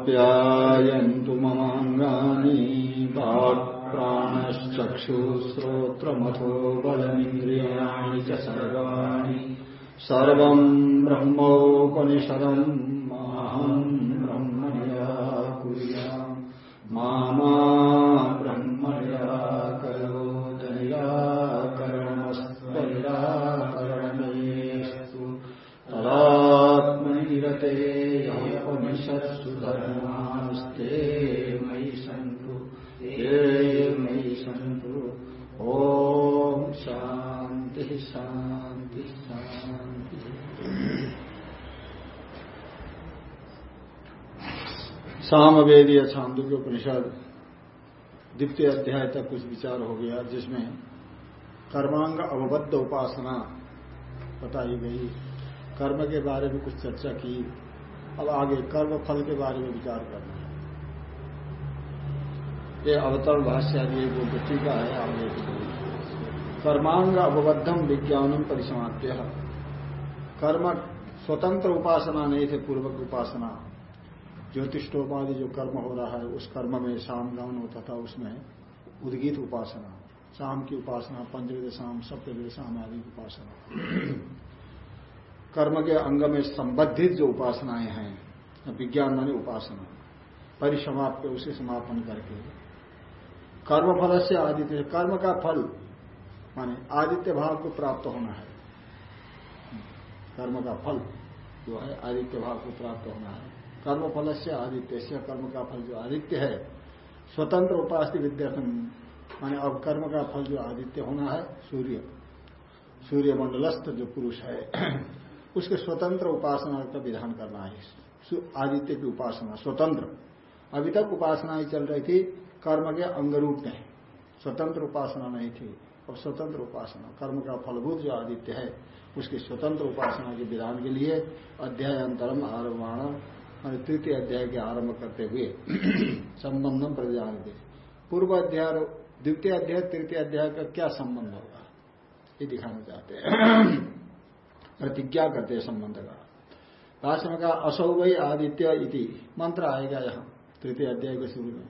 आप्यायन्तु ममाङ्गानि वाक्प्राणश्चक्षुश्रोत्रमथो बलमिन्द्रियाणि च सर्वाणि। सर्वम् ब्रह्मोपनिषदम् माहम् सामवेदीय छांदोग्य उपनिषद, द्वितीय अध्याय तक कुछ विचार हो गया, जिसमें कर्मांग अवबद्ध उपासना बताई गई। कर्म के बारे में कुछ चर्चा की। अब आगे कर्म फल के बारे में विचार करना है। ये अवतरण भाष्य आदि जो गति का है, आगे कर्मांग अवबद्धम विज्ञानम परिसमाप्य कर्म स्वतंत्र उपासना नहीं थे, पूर्वक उपासना। ज्योतिषोपाधि जो कर्म हो रहा है, उस कर्म में शाम गान होता था, उसमें उद्गीत उपासना शाम की उपासना पंचविद शाम सप्तविद शाम आदि की उपासना। कर्म के अंग में संबंधित जो उपासनाएँ हैं, विज्ञान मानी उपासना, परिसमाप्त, उसे समापन करके। कर्म फल से आदित्य, कर्म का फल, माने आदित्य भाव को प्राप्त होना है। कर्म का फल जो है, आदित्य भाव को प्राप्त होना है। कर्म फल से आदित्य से कर्म का फल जो आदित्य है, स्वतंत्र उपास्य विद्यार्थन माने अब कर्म का फल जो आदित्य होना है, सूर्य। सूर्य मंडलस्थ जो पुरुष है, उसके स्वतंत्र उपासना का विधान करना है आदित्य की उपासना, स्वतंत्र। अभी तक उपासनाएँ चल रही थी, कर्म के अंग रूप में। स्वतंत्र उपासना नहीं थी और स्वतंत्र उपासना, कर्म का फलभूत जो आदित्य है, उसकी स्वतंत्र उपासना के विधान के लिए अध्याय अंतरम आरंभ मान तृतीय अध्याय के आरंभ करते हुए संबंधम प्रजान दे पूर्व अध्याय द्वितीय अध्याय, तृतीय अध्याय का क्या संबंध होगा? ये दिखाना चाहते हैं। प्रतिज्ञा करते हैं संबंध का। भाषण का असौ वही आदित्य इति। मंत्र आएगा यहाँ, तृतीय अध्याय के शुरू में।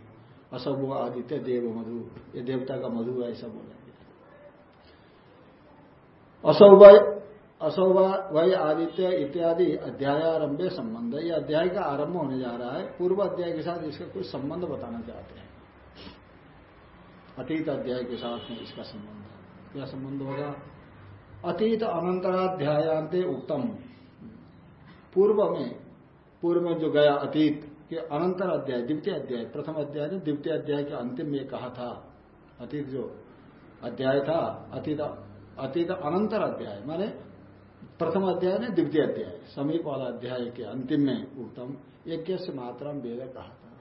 असौ आदित्य देव मधु। ये देवता का मधु है, ऐसा बोलेंगे। असौ असौ वही आदित्य इत्यादि अध्यायारंभे संबंध ये अध्याय का आरंभ होने जा रहा है। पूर्व अध्याय के साथ इसका कुछ संबंध बताना चाहते हैं। अतीत अध्याय के साथ में इसका संबंध क्या संबंध होगा? अतीत अनंतराध्यायांते उत्तम पूर्व में पूर्व में जो गया अतीत के अनंतर अध्याय, द्वितीय अध्याय, प्रथम अध्याय ने द्वितीय अध्याय के अंतिम में कहा था। अतीत जो अध्याय था, अतीत अतीत अनंतर अध्याय, माने प्रथम अध्याय ने द्वितीय अध्याय, समीप वाला अध्याय के अंतिम में उत्तम यज्ञ से मात्रा वेद कहा था।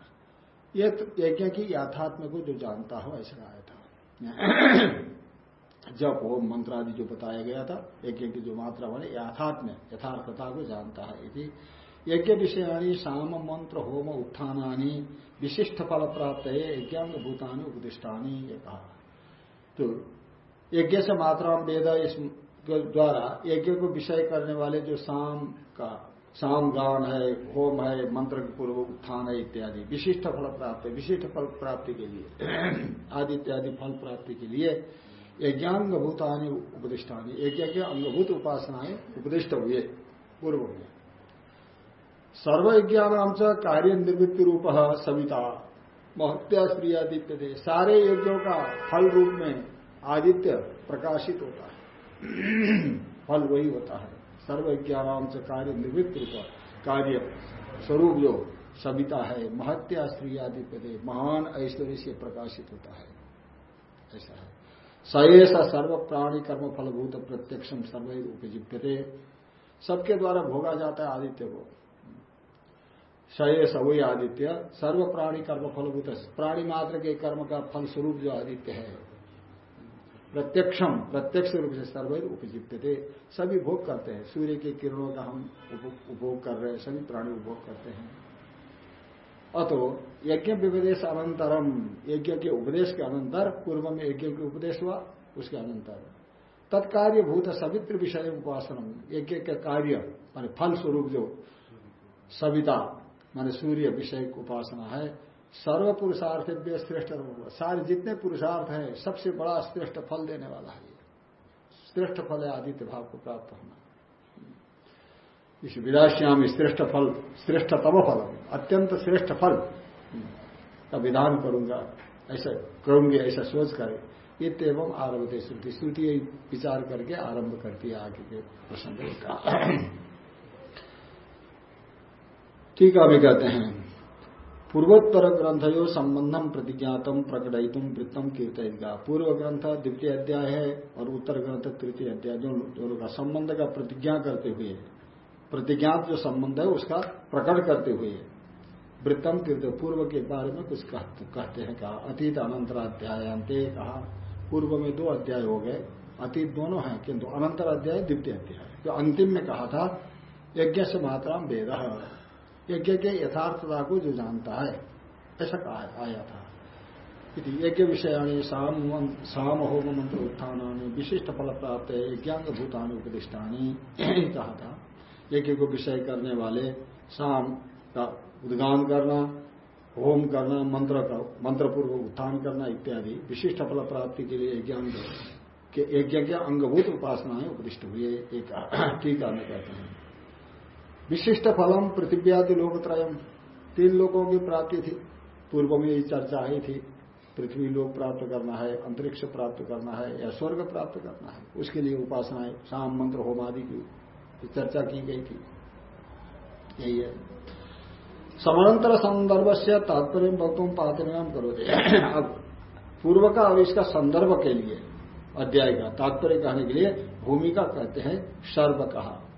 यज्ञ की याथात्म को जो जानता हो, ऐसा आया था। जब वो मंत्र आदि जो बताया गया था यज्ञ की जो मात्रा वाले याथात्म, यथार्थता को जानता है यदि यज्ञ विषयानी साम मंत्र, होम उत्थानी विशिष्ट फल प्राप्त है यज्ञांग भूतानी, उपदिष्टानी, ये कहा। तो यज्ञ से मात्रा वेद, इस द्वारा यज्ञ को विषय करने वाले जो शाम का शाम गान है, होम है, मंत्र पूर्व उत्थान है इत्यादि, विशिष्ट फल प्राप्त है, विशिष्ट फल प्राप्ति के लिए, आदि इत्यादि फल प्राप्ति के लिए यज्ञांग भूतानी उपदिष्टानी यज्ञ के अंगभूत उपासनाएँ उपदिष्ट हुए, पूर्व में सर्वयज्ञानाम कार्य निर्वृत्ति रूप सविता, महत्या स्त्री आदित्य थे सारे यज्ञों का फल रूप में आदित्य प्रकाशित होता है। फल वही होता है। सर्वज्ञानाम से कार्य निवृत्त रूप कार्य स्वरूप जो सविता है, महत्या स्त्री आदित्य थे महान ऐश्वर्य से प्रकाशित होता है। ऐसा है। सयेसा सर्व प्राणी कर्म फलभूत प्रत्यक्षम सर्व उपजीव्यते सबके द्वारा भोगा जाता है आदित्य को। सयेस वही आदित्य। सर्व प्राणी कर्म फलभूत प्राणी मात्र के कर्म का फल स्वरूप जो आदित्य है। प्रत्यक्षम प्रत्यक्ष रूप से सर्वैर उपजीव्य थे सभी भोग करते हैं। सूर्य के किरणों का हम उपभोग कर रहे हैं। सभी प्राणी उपभोग करते हैं। अतो, यज्ञ विपदेश अनंतरम। यज्ञ के उपदेश के अनंतर, पूर्व में यज्ञ के उपदेश हुआ, उसके अनंतर। तत्कार्य भूत सवित्र विषय उपासनम। यज्ञ के कार्य, मान फल स्वरूप जो सविता, माने सूर्य विषय उपासना है सर्व पुरुषार्थ श्रेष्ठ सारे जितने पुरुषार्थ है, सबसे बड़ा श्रेष्ठ फल देने वाला है श्रेष्ठ फल है आदित्य भाव को प्राप्त होना। इस विदाश्याम श्रेष्ठ फल श्रेष्ठ श्रेष्ठतम फल, अत्यंत श्रेष्ठ फल। का विधान करूँगा, ऐसा करूँगी, ऐसा सोच कर इत एवं आरभते श्रुति। श्रुति विचार करके आरंभ करती है आगे के प्रसंग का। ठीक है, अभी कहते हैं। पूर्वोत्तर ग्रंथयो संबंधम प्रतिज्ञातम प्रकटयितुम वृत्तम कीर्तन पूर्व ग्रंथ द्वितीय अध्याय है और उत्तर ग्रंथ तृतीय अध्याय, जो दोनों का संबंध का प्रतिज्ञा करते हुए प्रतिज्ञात जो संबंध है, उसका प्रकट करते हुए वृत्तम तीर्थ पूर्व के बारे में कुछ कहते हैं, कहा, अतीत अनंतराध्याय कहा, पूर्व में दो अध्याय हो गए। अतीत दोनों हैं, किंतु अनंतर अध्याय द्वितीय अध्याय जो अंतिम में कहा था यज्ञ से मात्रा वेद। यज्ञ के यथार्थता को जो जानता है। ऐसा कहा आया था। यज्ञ विषयाणी साम साम होम मंत्र उत्थान विशिष्ट फल प्राप्त है यज्ञांग भूतान उपदिष्टानी। कहा था, यज्ञ को विषय करने वाले शाम का उद्गान करना, होम करना, मंत्र का मंत्र पूर्व उत्थान करना इत्यादि विशिष्ट फल प्राप्ति के लिए यज्ञांग के यज्ञ के अंगभूत उपासनाएँ उपदिष्ट हुए एक टीका में कहते हैं। विशिष्ट फलम पृथ्वी पृथ्व्यादि लोकत्रयम। तीन लोगों की प्राप्ति थी। पूर्व में यही चर्चा आई थी। पृथ्वी लोक प्राप्त करना है, अंतरिक्ष प्राप्त करना है, या स्वर्ग प्राप्त करना है। उसके लिए उपासनाएँ शाम मंत्र, होम आदि की चर्चा की गई थी। यही है। समांतर संदर्भ से तात्पर्य भक्तों पात्रनाम करो अब पूर्व का और इसका संदर्भ के लिए, अध्याय का तात्पर्य कहने के लिए भूमिका कहते हैं सर्व कहा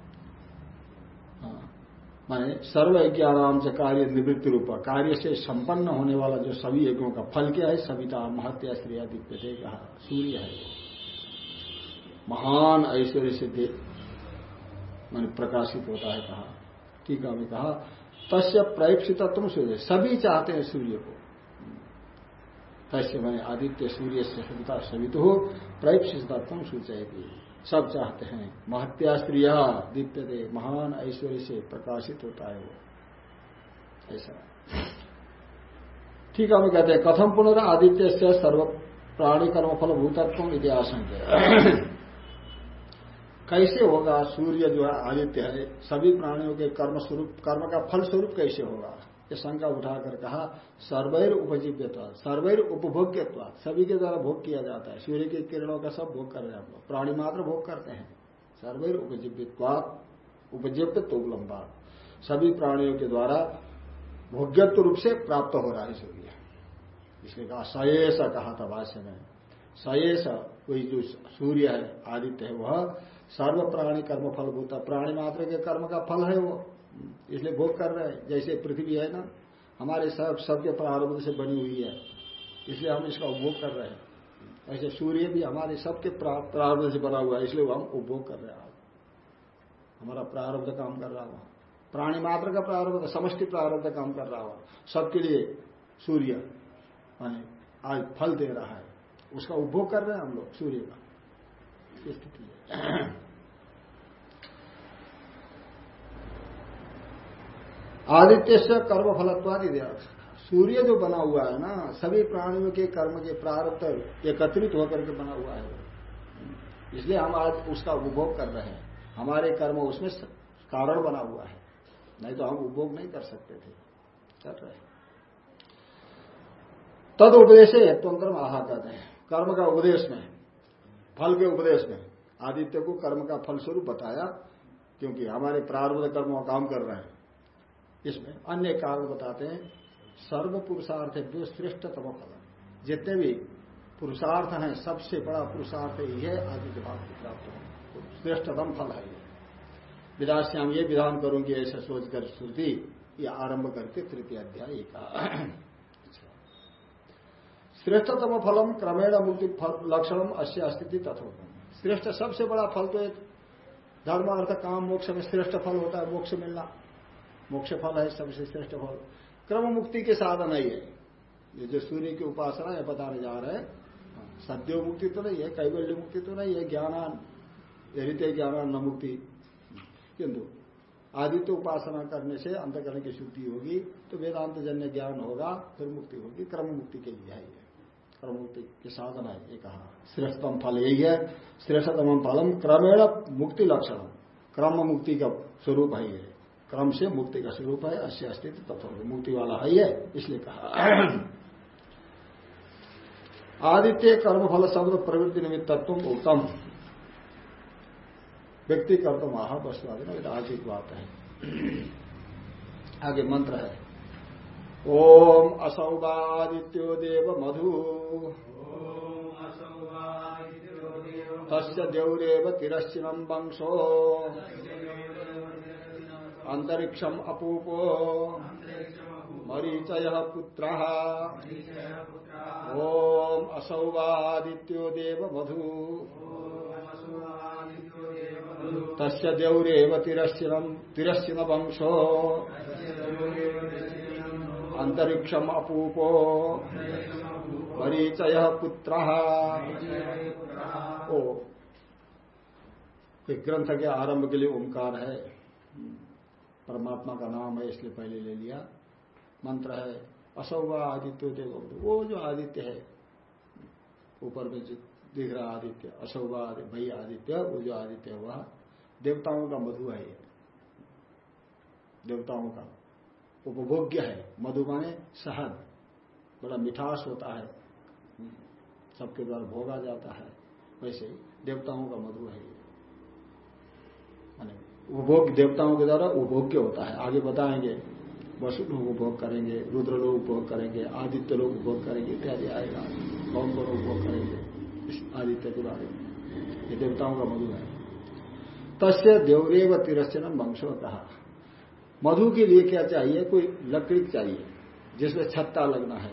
माने सर्व यज्ञाराम से कार्य निवृत्ति रूप, कार्य से संपन्न होने वाला जो सभी यज्ञों का फल क्या है? सविता, महत्या श्रेयादित्य कहा, सूर्य है महान ऐश्वर्य से मान प्रकाशित होता है, कहा। ठीक में कहा, तस्य प्रैक्षित तुम सूर्य, सभी चाहते हैं सूर्य को। तस्य मैंने आदित्य, सूर्य से सविता, सवित हो प्रैक्षित तुम सूचयती। सब चाहते हैं। महत्या दीप्य दे महान ऐश्वर्य से प्रकाशित होता है वो। ऐसा। ठीक है, हम कहते हैं, कथम पुनर्दित्य से सर्व प्राणी कर्मफल भूतत्व इतिहास कैसे होगा? सूर्य जो है आदित्य है, सभी प्राणियों के कर्म स्वरूप, कर्म का फल स्वरूप कैसे होगा? ये शंका उठाकर कहा, सर्वैर उपजीव्यता, सर्वैर उपभोग्यत्व, सभी के द्वारा भोग किया जाता है। सूर्य के किरणों का सब भोग कर रहे हैं आप लोग। प्राणी मात्र भोग करते हैं। सर्वैर उपजीव्यवाद उपजीव्य लंबा सभी प्राणियों के द्वारा भोग्यत्व रूप से प्राप्त हो रहा है सूर्य। इसलिए कहा, सयेश कहा था भाष्य में। सयेश, वही जो सूर्य है, आदित्य है, वह सर्व प्राणी कर्म फल भूता, प्राणी मात्र के कर्म का फल है वो। इसलिए भोग कर रहे हैं। जैसे पृथ्वी है ना, हमारे सब, सबके प्रारंभ से बनी हुई है। इसलिए हम इसका उपभोग कर रहे हैं। ऐसे सूर्य भी हमारे सबके प्रारंभ से बना हुआ है, इसलिए हम उपभोग कर रहे हैं। हमारा प्रारब्ध काम कर रहा हुआ। प्राणी मात्र का प्रारंभ समष्टि प्रारब्ध काम कर रहा हुआ। सबके लिए सूर्य आज फल दे रहा है। उसका उपभोग कर रहे हैं हम लोग, सूर्य का। स्थिति है। आदित्य से कर्म फलत्वादि सूर्य जो बना हुआ है ना, सभी प्राणियों के कर्म के प्रारब्ध एकत्रित होकर के बना हुआ है। इसलिए हम आज उसका उपभोग कर रहे हैं। हमारे कर्म उसमें कारण बना हुआ है। नहीं तो हम उपभोग नहीं कर सकते थे। कर रहे तद उपदेश हेतुअंतर आहा कहते हैं। कर्म का उपदेश में, फल के उपदेश में, आदित्य को कर्म का फल स्वरूप बताया, क्योंकि हमारे प्रारब्ध कर्म काम कर रहे हैं। इसमें अन्य कारण बताते हैं, सर्व पुरुषार्थ जो श्रेष्ठतम फल। जितने भी पुरुषार्थ हैं, सबसे बड़ा पुरुषार्थ यही है भाव को प्राप्त हो श्रेष्ठतम फल है ये। विदाश्याम ये विधान करूँगी, ऐसा सोचकर श्रुति ये आरंभ करके तृतीय अध्याय का श्रेष्ठतम फलम क्रमेण मुक्ति लक्षणम अश्य अस्थिति तथोत्तम श्रेष्ठ सबसे बड़ा फल तो एक धर्म अर्थ काम, मोक्ष में श्रेष्ठ फल होता है, मोक्ष मिलना। मोक्ष फल है सबसे श्रेष्ठ फल। क्रम मुक्ति के साधन है ये। ये जो सूर्य की उपासना है, बताने जा रहे हैं। सद्यो मुक्ति तो नहीं है, कैवल्य मुक्ति तो नहीं है, ज्ञानान, हृदय ज्ञानान न मुक्ति। किंतु आदित्य उपासना करने से अंतकरण की शुद्धि होगी तो वेदांत जन्य ज्ञान होगा, फिर मुक्ति होगी। क्रम मुक्ति के लिए है क्रम मुक्ति के साधन है, ये कहा। श्रेष्ठतम फल यही है। श्रेष्ठतम फलम क्रमेण मुक्ति लक्षण। क्रम मुक्ति का स्वरूप है ये। क्रम से मुक्ति का स्वरूप है अश्य अस्तित्व तत्व मुक्ति वाला है ये, इसलिए कहा। आदित्य कर्मफल शब्द प्रवृत्ति निमित्तत्व उत्तम। व्यक्ति कर्त महा वस्तुवादी आज एक बात है। आगे मंत्र है। ओम असौवादित्यो देव मधु। तस्य देवरेव तिरश्चिनम वंशो। अंतरिक्षम अपूपो। मरीचय पुत्र। ओम असौवादित्यो देव तस्य देवरेव तिरश्चिनम तिरश्चिन वंशो अंतरिक्षम अपूपो। मरीचय पुत्र। ओ ग्रंथ के आरंभ के लिए ओंकार है। परमात्मा का नाम है, इसलिए पहले ले लिया। मंत्र है, असौवा आदित्य देव वो जो आदित्य है, ऊपर में जो दिख रहा आदित्य, असौवा भई आदित्य, वो जो आदित्य है, वह देवताओं का मधु है ये। देवताओं का उपभोग्य है। मधु माने शहद बड़ा मिठास होता है। सबके द्वारा भोगा जाता है। वैसे देवताओं का मधु है ये। उपभोग देवताओं के द्वारा उपभोग्य होता है। आगे बताएँगे वसु लोग उपभोग करेंगे, रुद्र लोग उपभोग करेंगे, आदित्य लोग उपभोग करेंगे, इत्यादि आएगा। कौन कौन उपभोग करेंगे? इस आदित्य के बारे में। ये देवताओं का मधु है। तस्य देवरेव तिरस्चन वंशो कहा मधु के लिए क्या चाहिए? कोई लकड़ी चाहिए, जिसमें छत्ता लगना है।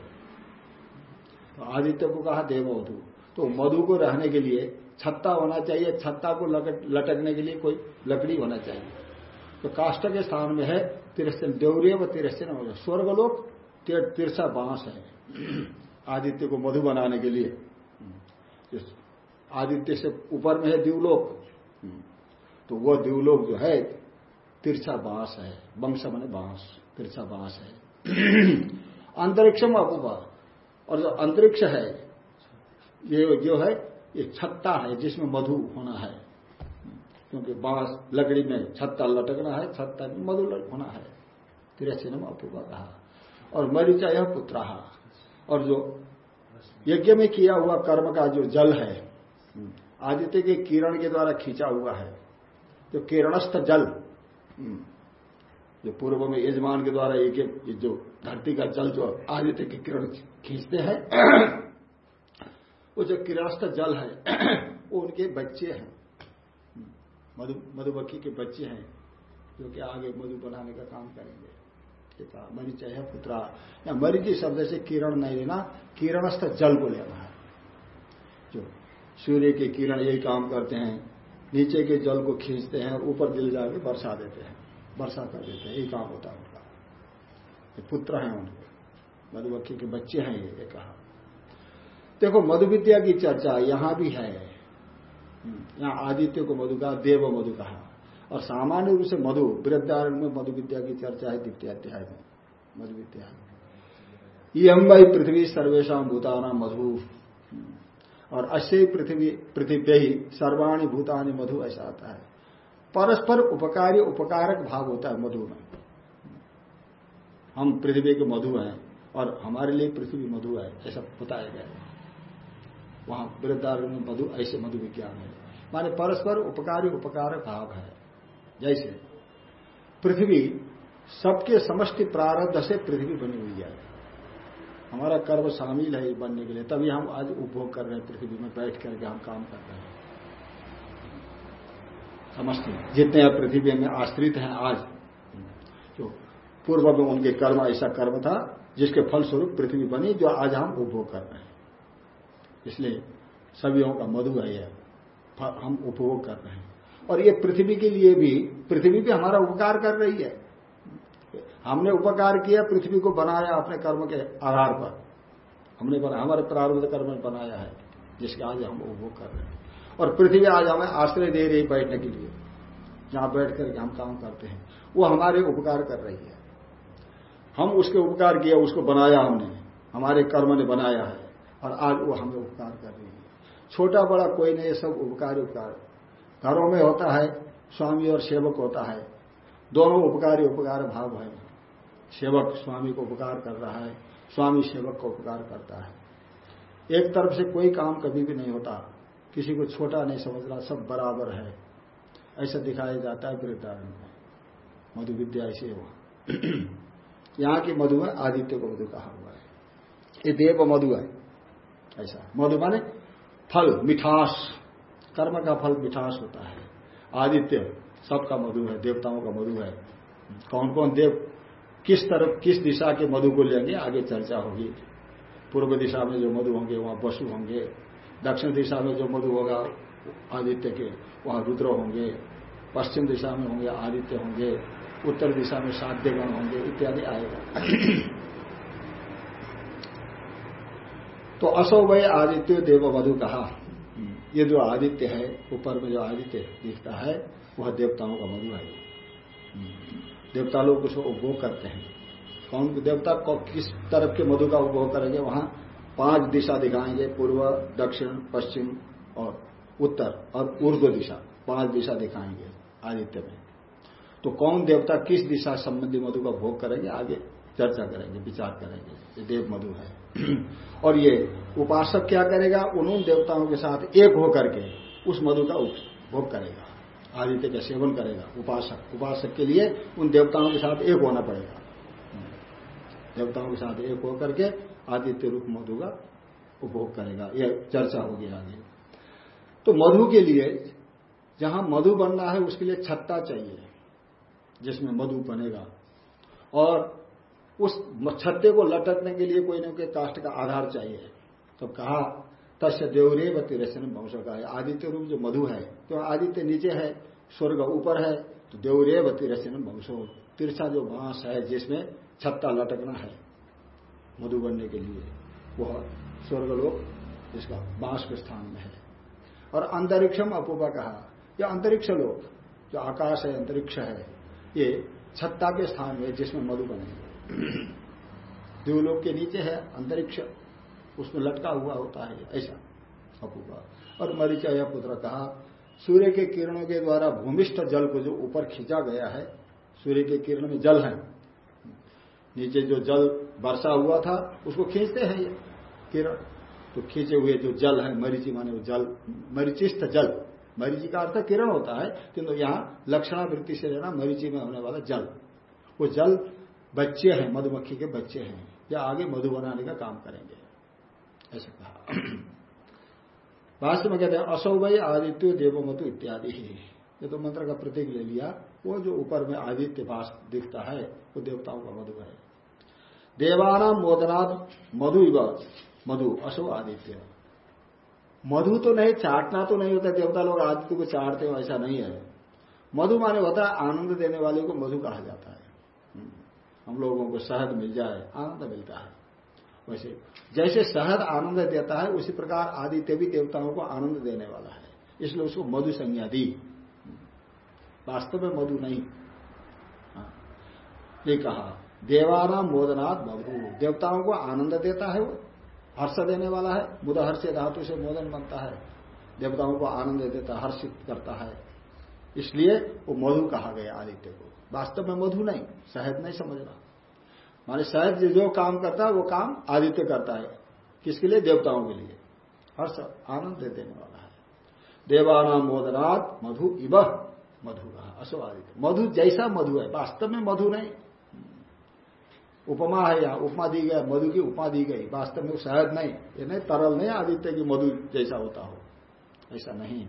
तो आदित्य को कहा देव मधु तो मधु को रहने के लिए छत्ता होना चाहिए, छत्ता को लटकने के लिए कोई लकड़ी होना चाहिए। तो काष्ट के स्थान में है तिरस्चन देवरीय व तिरस्चन स्वर्गलोक तिरसा बाँस है। आदित्य को मधु बनाने के लिए। आदित्य से ऊपर में है दिवलोक। तो वह दिवलोक जो है तिरछा बाँस है। वंश बने बाँस तिरछा बाँस है। अंतरिक्ष में अपुपा। और जो अंतरिक्ष है, ये जो है ये छत्ता है जिसमें मधु होना है। क्योंकि बाँस लकड़ी में छत्ता लटकना है, छत्ता में मधु होना है। तिरचिनम अपूर्व कहा और मरीचा यह पुत्र और जो यज्ञ में किया हुआ कर्म का जो जल है, आदित्य के किरण के द्वारा खींचा हुआ है, जो किरणस्थ जल, जो पूर्व में यजमान के द्वारा एक जो धरती का जल जो आदित्य के किरण खींचते हैं वो जो किरास्त जल है, वो उनके बच्चे हैं। मधु, मधुमक्खी के बच्चे हैं, जो कि आगे मधु बनाने का काम करेंगे। मरीच है, पुत्रा। या मरीजी शब्द से किरण नहीं लेना, किरणस्थ जल को लेना है। जो सूर्य के किरण यही काम करते हैं, नीचे के जल को खींचते हैं, ऊपर दिल जाके वर्षा देते हैं वर्षा कर देते हैं, यही काम होता है उनका। पुत्र है उनके। मधुमक्खी के बच्चे हैं ये कहा। देखो मधु विद्या की चर्चा यहाँ भी है। यहाँ आदित्य को मधु कहा, देव मधु कहा। और सामान्य रूप से मधु वृद्धारण में मधु विद्या की चर्चा है, द्वितीय अध्याय में। मधु विद्या यम वही पृथ्वी सर्वेशा भूताना मधु। और अश्य पृथ्वी पृथ्वी ही सर्वाणी भूतानी मधु ऐसा आता है। परस्पर उपकारी, उपकारक भाग होता है मधु में। हम पृथ्वी के मधु हैं और हमारे लिए पृथ्वी मधु है, ऐसा बताया गया वहाँ वृद्धारण्य मधु, ऐसे मधु विज्ञान है। माने परस्पर उपकारी उपकार भाव है। जैसे, पृथ्वी सबके समष्टि प्रारब्ध से पृथ्वी बनी हुई है। हमारा कर्म शामिल है बनने के लिए। तभी हम आज उपभोग कर रहे हैं पृथ्वी में, बैठ करके हम काम कर रहे हैं। समष्टि। जितने अब पृथ्वी में आश्रित हैं आज, जो पूर्व में उनके कर्म, ऐसा कर्म था, जिसके फलस्वरूप पृथ्वी बनी, जो आज हम उपभोग कर रहे हैं। इसलिए सभी का मधु है यह हम उपभोग कर रहे हैं। और ये पृथ्वी के लिए भी पृथ्वी भी हमारा उपकार कर रही है। हमने उपकार किया पृथ्वी को बनाया अपने कर्म के आधार पर। हमने बना, हमारे प्रारंभ कर्म बनाया है जिसके आज हम उपभोग कर रहे हैं। और पृथ्वी आज हमें आश्रय दे रही बैठने के लिए। जहाँ बैठ करके हम काम करते हैं वो हमारे उपकार कर रही है। हम उसके उपकार किया उसको बनाया हमने। हमारे कर्म ने बनाया है। और आज वो हमें उपकार कर रही है। छोटा बड़ा कोई नहीं सब उपकार उपकार। घरों में होता है, स्वामी और सेवक होता है। दोनों उपकारी उपकार भाव है। सेवक स्वामी को उपकार कर रहा है, स्वामी सेवक को उपकार करता है। एक तरफ़ से कोई काम कभी भी नहीं होता, किसी को छोटा नहीं समझना, सब बराबर है। ऐसा दिखाया जाता है वृद्धारण में। मधु विद्या ऐसे हुआ। यहाँ की मधु है आदित्य को मधु कहा हुआ है। ये देव मधु है। ऐसा। मधु माने फल, मिठास। कर्म का फल, मिठास होता है। आदित्य, सबका मधु है, देवताओं का मधु है। कौन कौन देव किस तरफ़, किस दिशा के मधु को लेंगे, आगे चर्चा होगी। पूर्व दिशा में जो मधु होंगे, वहाँ पशु होंगे। दक्षिण दिशा में जो मधु होगा, आदित्य के, वहाँ रुद्र होंगे। पश्चिम दिशा में होंगे, आदित्य होंगे। उत्तर दिशा में साध्यगण होंगे, इत्यादि आएगा। तो असो वही आदित्य देव मधु कहा। ये जो आदित्य है, ऊपर में जो आदित्य दिखता है, वह देवताओं का मधु है। देवता लोग उसको उपभोग करते हैं। कौन देवता को किस तरफ़ के मधु का उपभोग करेंगे? वहाँ पाँच दिशा दिखाएँगे, पूर्व, दक्षिण, पश्चिम और उत्तर और ऊर्ध्व दिशा। पाँच दिशा दिखाएँगे आदित्य में। तो कौन देवता किस दिशा संबंधी मधु का भोग करेंगे? आगे चर्चा करेंगे, विचार करेंगे। ये देव मधु है। और ये उपासक क्या करेगा? उन उन देवताओं के साथ एक होकर के उस मधु का उपभोग करेगा। आदित्य का सेवन करेगा, उपासक उपासक के लिए उन देवताओं के साथ एक होना पड़ेगा। देवताओं के साथ एक होकर के आदित्य रूप मधु का उपभोग करेगा। यह चर्चा होगी आगे। तो मधु के लिए जहाँ मधु बनना है, उसके लिए छत्ता चाहिए, जिसमें मधु बनेगा। और उस छत्ते को लटकने के लिए कोई ना कोई काष्ट का आधार चाहिए। तो कहा, तस्य देवरेव तिरसन वंश का आदित्य रूप जो मधु है तो आदित्य नीचे है, स्वर्ग ऊपर है तो देवरेव तिरसन वंशो तिरछा जो बाँस है, जिसमें छत्ता लटकना है मधु बनने के लिए, वह स्वर्ग लोग इसका बाँस के स्थान में है। और अंतरिक्षम अपूपा कहा यह अंतरिक्ष लोग जो आकाश है, अंतरिक्ष है, ये छत्ता के स्थान में जिसमें मधु बनेंगे। देवलोक के नीचे है, अंतरिक्ष, उसमें लटका हुआ होता है, ऐसा अपूपा और मरीचा यह पुत्र कहा, सूर्य के किरणों के द्वारा भूमिष्ठ जल को जो ऊपर खींचा गया है, सूर्य के किरण में जल है। नीचे जो जल वर्षा हुआ था, उसको खींचते हैं ये किरण। तो खींचे हुए जो जल है, मरीची माने वो जल मरीचिस्थ जल। मरीची का अर्थ किरण होता है, किंतु यहाँ लक्षणावृत्ति से लेना मरीची में होने वाला जल। वो जल बच्चे हैं, मधुमक्खी के बच्चे हैं, या आगे मधु बनाने का काम करेंगे। ऐसा कहा। वास्तव में कहते हैं, असौभय आदित्य देवो देवमतु इत्यादि। ही ये तो मंत्र का प्रतीक ले लिया। वो जो ऊपर में आदित्य भाष दिखता है, वो देवताओं का मधु है। देवाना मोदनाथ मधु इव मधु, असो आदित्य। मधु तो नहीं, चाटना तो नहीं होता। देवता लोग आदित्य को चाटते हो, ऐसा नहीं है। मधु माने होता है, आनंद देने वाले को मधु कहा जाता है। हम लोगों को शहद मिल जाए, आनंद मिलता है। वैसे, जैसे शहद आनंद देता है, उसी प्रकार आदित्य भी देवताओं को आनंद देने वाला है। इसलिए उसको मधु संज्ञा दी। वास्तव में मधु नहीं। हाँ। ये कहा, देवाना मोदनाथ मधु। देवताओं को आनंद देता है वो, हर्ष देने वाला है। मुद हर्ष धातु से मोदन बनता है। देवताओं को आनंद देता है हर्षित करता है। इसलिए वो मधु कहा गया आदित्य को। वास्तव में मधु नहीं, शहद नहीं समझना माने शहद जो काम करता है, वो काम आदित्य करता है। किसके लिए? देवताओं के लिए। हर्ष, आनंद देने वाला है। देवानाम मोदनाथ मधु इव मधु कहा अशो आदित्य। मधु जैसा मधु है, वास्तव में मधु नहीं। उपमा है यहाँ उपमा दी गई, मधु की उपमा दी गई, वास्तव में शहद नहीं। ये नहीं, तरल नहीं, आदित्य की मधु जैसा होता हो। ऐसा नहीं।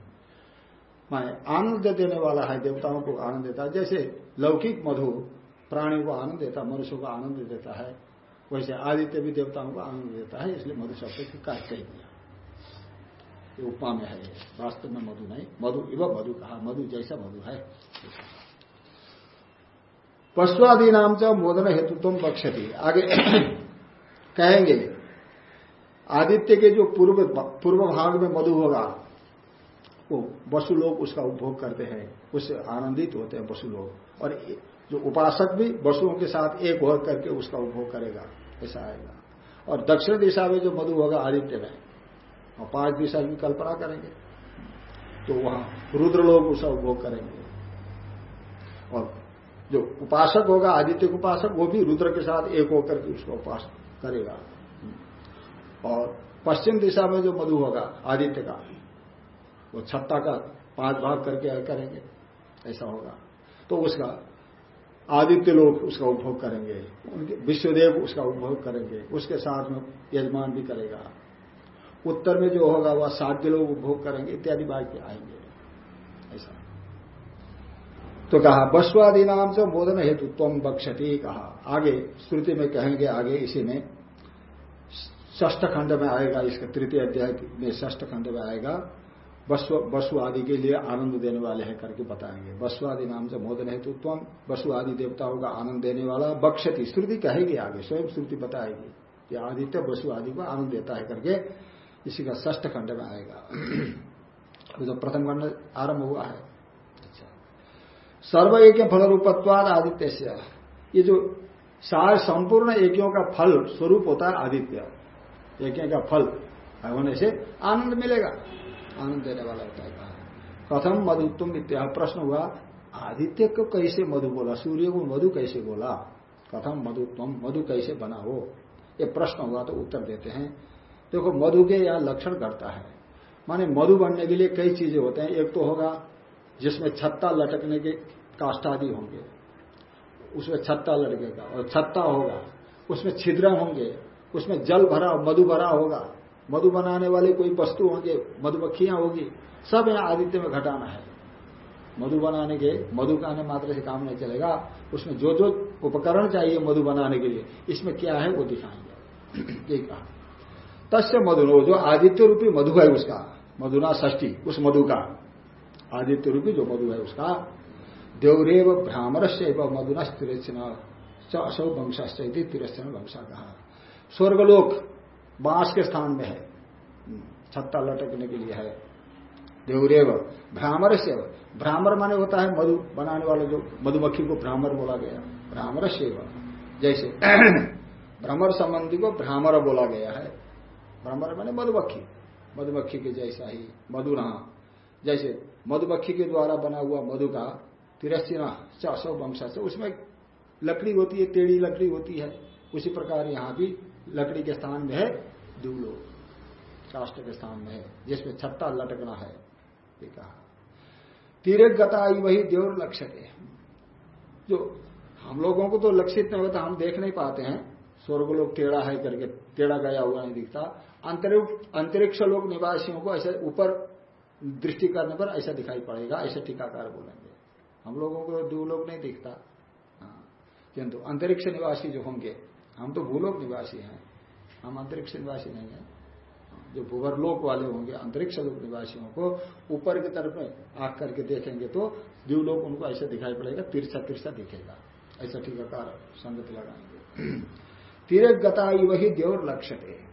माने आनंद देने वाला है, देवताओं को आनंद देता है। जैसे लौकिक मधु प्राणियों को आनंद देता मनुष्य को आनंद देता है। वैसे आदित्य भी देवताओं को आनंद देता है, इसलिए मधु शब्द की कह कह दिया ये उपमा में है, वास्तव में मधु नहीं, मधु इव मधु कहा, मधु जैसा मधु है। पशुआदि नाम च मोदन हेतु तुम बक्षती आगे कहेंगे, आदित्य के जो पूर्व पूर्व भाग में मधु होगा, वो वसु लोग उसका उपभोग करते हैं, उससे आनंदित होते हैं वसु लोग और जो उपासक भी वसुओं के साथ एक हो करके उसका उपभोग करेगा, ऐसा आएगा। और दक्षिण दिशा में जो मधु होगा, आदित्य में, और पाँच दिशा की कल्पना करेंगे तो वहाँ रुद्र लोग उसका उपभोग करेंगे। और जो उपासक होगा, आदित्य उपासक, वो भी रुद्र के साथ एक होकर के उसका उपास करेगा। और पश्चिम दिशा में जो मधु होगा, आदित्य का, वो छत्ता का पाँच भाग करके करेंगे, ऐसा होगा। तो उसका आदित्य लोग उसका उपभोग करेंगे, उनके विश्वदेव उसका उपभोग करेंगे, उसके साथ में यजमान भी करेगा। उत्तर में जो होगा वह साध्य लोग उपभोग करेंगे, इत्यादि वाक्य आएँगे। ऐसा। तो कहा बसवादी नाम से बोधन हेतु तम बक्षती कहा। आगे श्रुति में कहेंगे, आगे इसी में ष्ठ खंड में आएगा, इसका तृतीय अध्याय में ष्ठ खंड में आएगा। बसु आदि के लिए आनंद देने वाले हैं करके बताएँगे। बसु आदि नाम से मोदन हेतु तुम बसु आदि देवताओं का आनंद देने वाला, बक्षती, श्रुति कहेगी आगे, स्वयं श्रुति बताएगी कि आदित्य बसु आदि को आनंद देता है करके इसी का ष्ठ खंड में आएगा। तो प्रथम खंड आरंभ हुआ है। अच्छा। सर्व एक फल रूपत्वाद आदित्य से ये जो सार संपूर्ण एकियों का फल स्वरूप होता है आदित्य। एक का फल होने से आनंद मिलेगा। आनंद देने वाला होता है कहा। प्रथम मधुत्व इत्या प्रश्न हुआ, आदित्य को कैसे मधु बोला? सूर्य को मधु कैसे बोला? प्रथम मधुत्व मधु कैसे बना हो? ये प्रश्न हुआ तो उत्तर देते हैं। देखो, मधु के यहाँ लक्षण करता है। माने मधु बनने के लिए कई चीज़ें होते हैं। एक तो होगा, जिसमें छत्ता लटकने के काष्टादि होंगे, उसमें छत्ता लटकेगा, और छत्ता होगा, उसमें छिद्र होंगे, उसमें जल भरा, मधु भरा होगा। मधु बनाने वाले कोई वस्तु होंगे, मधुमक्खियाँ होगी, सब यहाँ आदित्य में घटाना है। मधु बनाने के, मधु आने मात्र से काम नहीं चलेगा। उसमें जो जो उपकरण चाहिए मधु बनाने के लिए, इसमें क्या है वो दिखाएँगे। यही कहा। तस्य मधुनो जो आदित्य रूपी मधु है उसका, मधुना ष्टी उस मधु का। आदित्य रूपी जो मधु है उसका, देवरेव भ्रामर से मधुना तिरछना असौ वंशाश्च तिरछन वंशा कहा। स्वर्गलोक बाँस के स्थान में है। छत्ता लटकने के लिए है। देवरेव भ्रामर से भ्रामर माने होता है मधु, बनाने वाले जो मधुमक्खी को भ्रामर बोला गया। भ्रामर से जैसे भ्रमर संबंधी को भ्रामर बोला गया है। भ्रमर माने मधुमक्खी। मधुमक्खी के जैसा ही मधु रहा जैसे मधुमक्खी के द्वारा बना हुआ मधु का तिरस्ना सौ वंशा से उसमें लकड़ी होती है, टेढ़ी लकड़ी होती है। उसी प्रकार यहाँ भी लकड़ी के स्थान में है, दूलो काष्ट के स्थान में है, जिसमें छत्ता लटकना है कहा। तीरक गताई वही देवर लक्ष्य के। जो हम लोगों को तो लक्षित नहीं होता, हम देख नहीं पाते हैं। स्वर्ग लोग टेढ़ा है करके, टेढ़ा गया हुआ नहीं दिखता। अंतरिक्ष लोग निवासियों को ऐसे ऊपर दृष्टि करने पर ऐसा दिखाई पड़ेगा, ऐसे टीकाकार बोलेंगे। हम लोगों को दो लोग नहीं दिखता। हाँ। किंतु अंतरिक्ष निवासी जो होंगे हम तो भूलोक निवासी हैं। हम अंतरिक्ष निवासी नहीं है। जो भूगर्लोक वाले होंगे, अंतरिक्ष लोक निवासियों को ऊपर की तरफ़ में आग करके देखेंगे तो लोग उनको ऐसे दिखाई पड़ेगा, तिरछा तिरछा दिखेगा। ऐसा टीकाकार संगत लगाएँगे। तिरक गता वही देवर लक्ष्य थे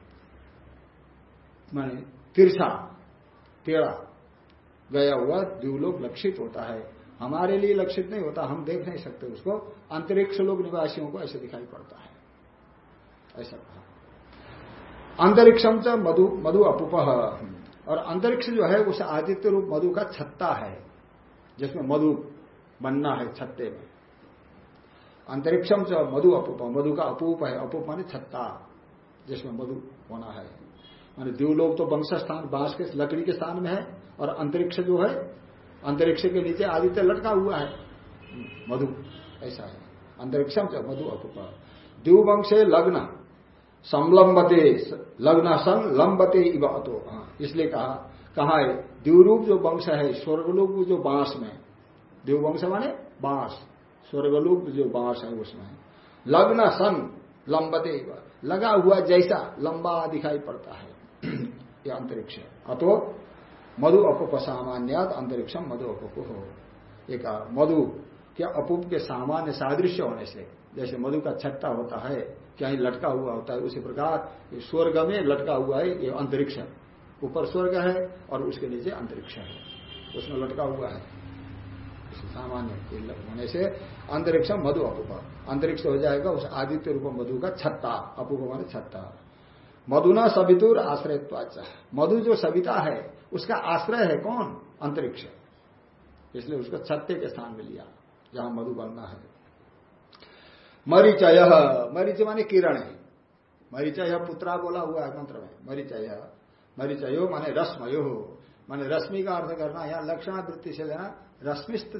माने तिरछा टेढ़ा गया हुआ द्यूलोक लक्षित होता है। हमारे लिए लक्षित नहीं होता, हम देख नहीं सकते उसको। अंतरिक्ष लोग निवासियों को ऐसे दिखाई पड़ता है। ऐसा कहा। अंतरिक्षम च मधु मधु अपुप। और अंतरिक्ष जो है, उस आदित्य रूप मधु का छत्ता है, जिसमें मधु बनना है छत्ते में। अंतरिक्षम च मधु अपूप, मधु का अपूप है, अपूप माने छत्ता, जिसमें मधु होना है। माने द्यूलोक तो वंश स्थान बाँस के, लकड़ी के स्थान में है, और अंतरिक्ष जो है, अंतरिक्ष के नीचे आदित्य लटका हुआ है। मधु, ऐसा है। अंतरिक्षम च मधु अपूप। द्यूवंशे लग्न। संलंबते, लग्न सन लंबते इव तो हाँ इसलिए कहा कहा है द्यूरूप जो वंश है, स्वर्गलोक जो बाँस में द्यूवंश माने बाँस, स्वर्गलोक जो बाँस है उसमें। लग्न सन लंबते लगा हुआ जैसा लंबा दिखाई पड़ता है। ये अंतरिक्ष अतो, मधु अपुप सामान्यात, अंतरिक्षम मधु अपुप हो। एक मधु के अपूप के सामान्य सादृश्य होने से, जैसे मधु का छट्टा होता है कहीं लटका हुआ होता है। उसी प्रकार स्वर्ग में लटका हुआ है, ये अंतरिक्ष ऊपर स्वर्ग है और उसके नीचे अंतरिक्ष है। उसमें लटका हुआ है। सामान्य होने से अंतरिक्ष मधु अपूप। अंतरिक्ष हो जाएगा उस आदित्य रूप मधु का छत्ता। अपूप माने छत्ता। मधुना सवितुर आश्रय मधु जो सविता है, उसका आश्रय है कौन? अंतरिक्ष। इसलिए उसको छत्ते के स्थान में लिया, जहाँ मधु बनना है। मरीचय। मरीच माने किरण है। मरीचय पुत्रा बोला हुआ है मंत्र में। मरीचय। मरीचयो माने रश्मयो। माने रश्मि का अर्थ करना यहाँ लक्षणावृत्ति से लेना रश्मिस्त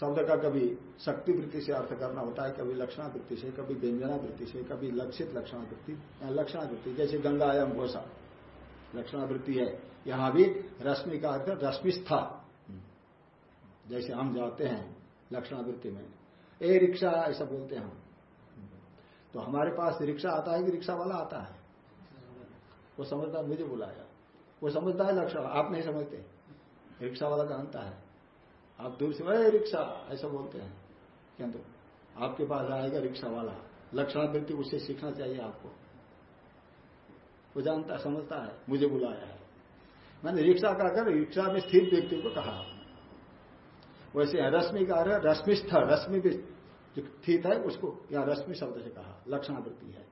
शब्द का कभी शक्ति वृत्ति से अर्थ करना होता है, कभी लक्षणावृत्ति से, कभी व्यंजना वृत्ति से, कभी लक्षित लक्षणावृत्ति लक्षणावृत्ति, जैसे गंगायाम घोषा। लक्षणावृत्ति है। यहाँ भी रश्मि का अर्थ रश्मिस्था जैसे हम जाते हैं लक्षणावृत्ति में ए रिक्शा, ऐसा बोलते हैं हम। तो हमारे पास रिक्शा आता है कि रिक्शा वाला आता है? वो समझता मुझे बुलाया। वो समझता है लक्षण आप नहीं समझते। रिक्शा वाला जानता है। आप दूर से अरे रिक्शा, ऐसा बोलते हैं। किंतु आपके पास आएगा रिक्शा वाला। लक्षण लक्षणावृत्ति उससे सीखना चाहिए आपको। वो जानता, समझता है। मुझे बुलाया है। मैंने रिक्शा कर, रिक्शा में स्थित व्यक्ति को कहा। वैसे रश्मि का रश्मिस्थ रश्मि जो स्थित है, उसको या रश्मि शब्द से कहा, लक्षणावृत्ति है।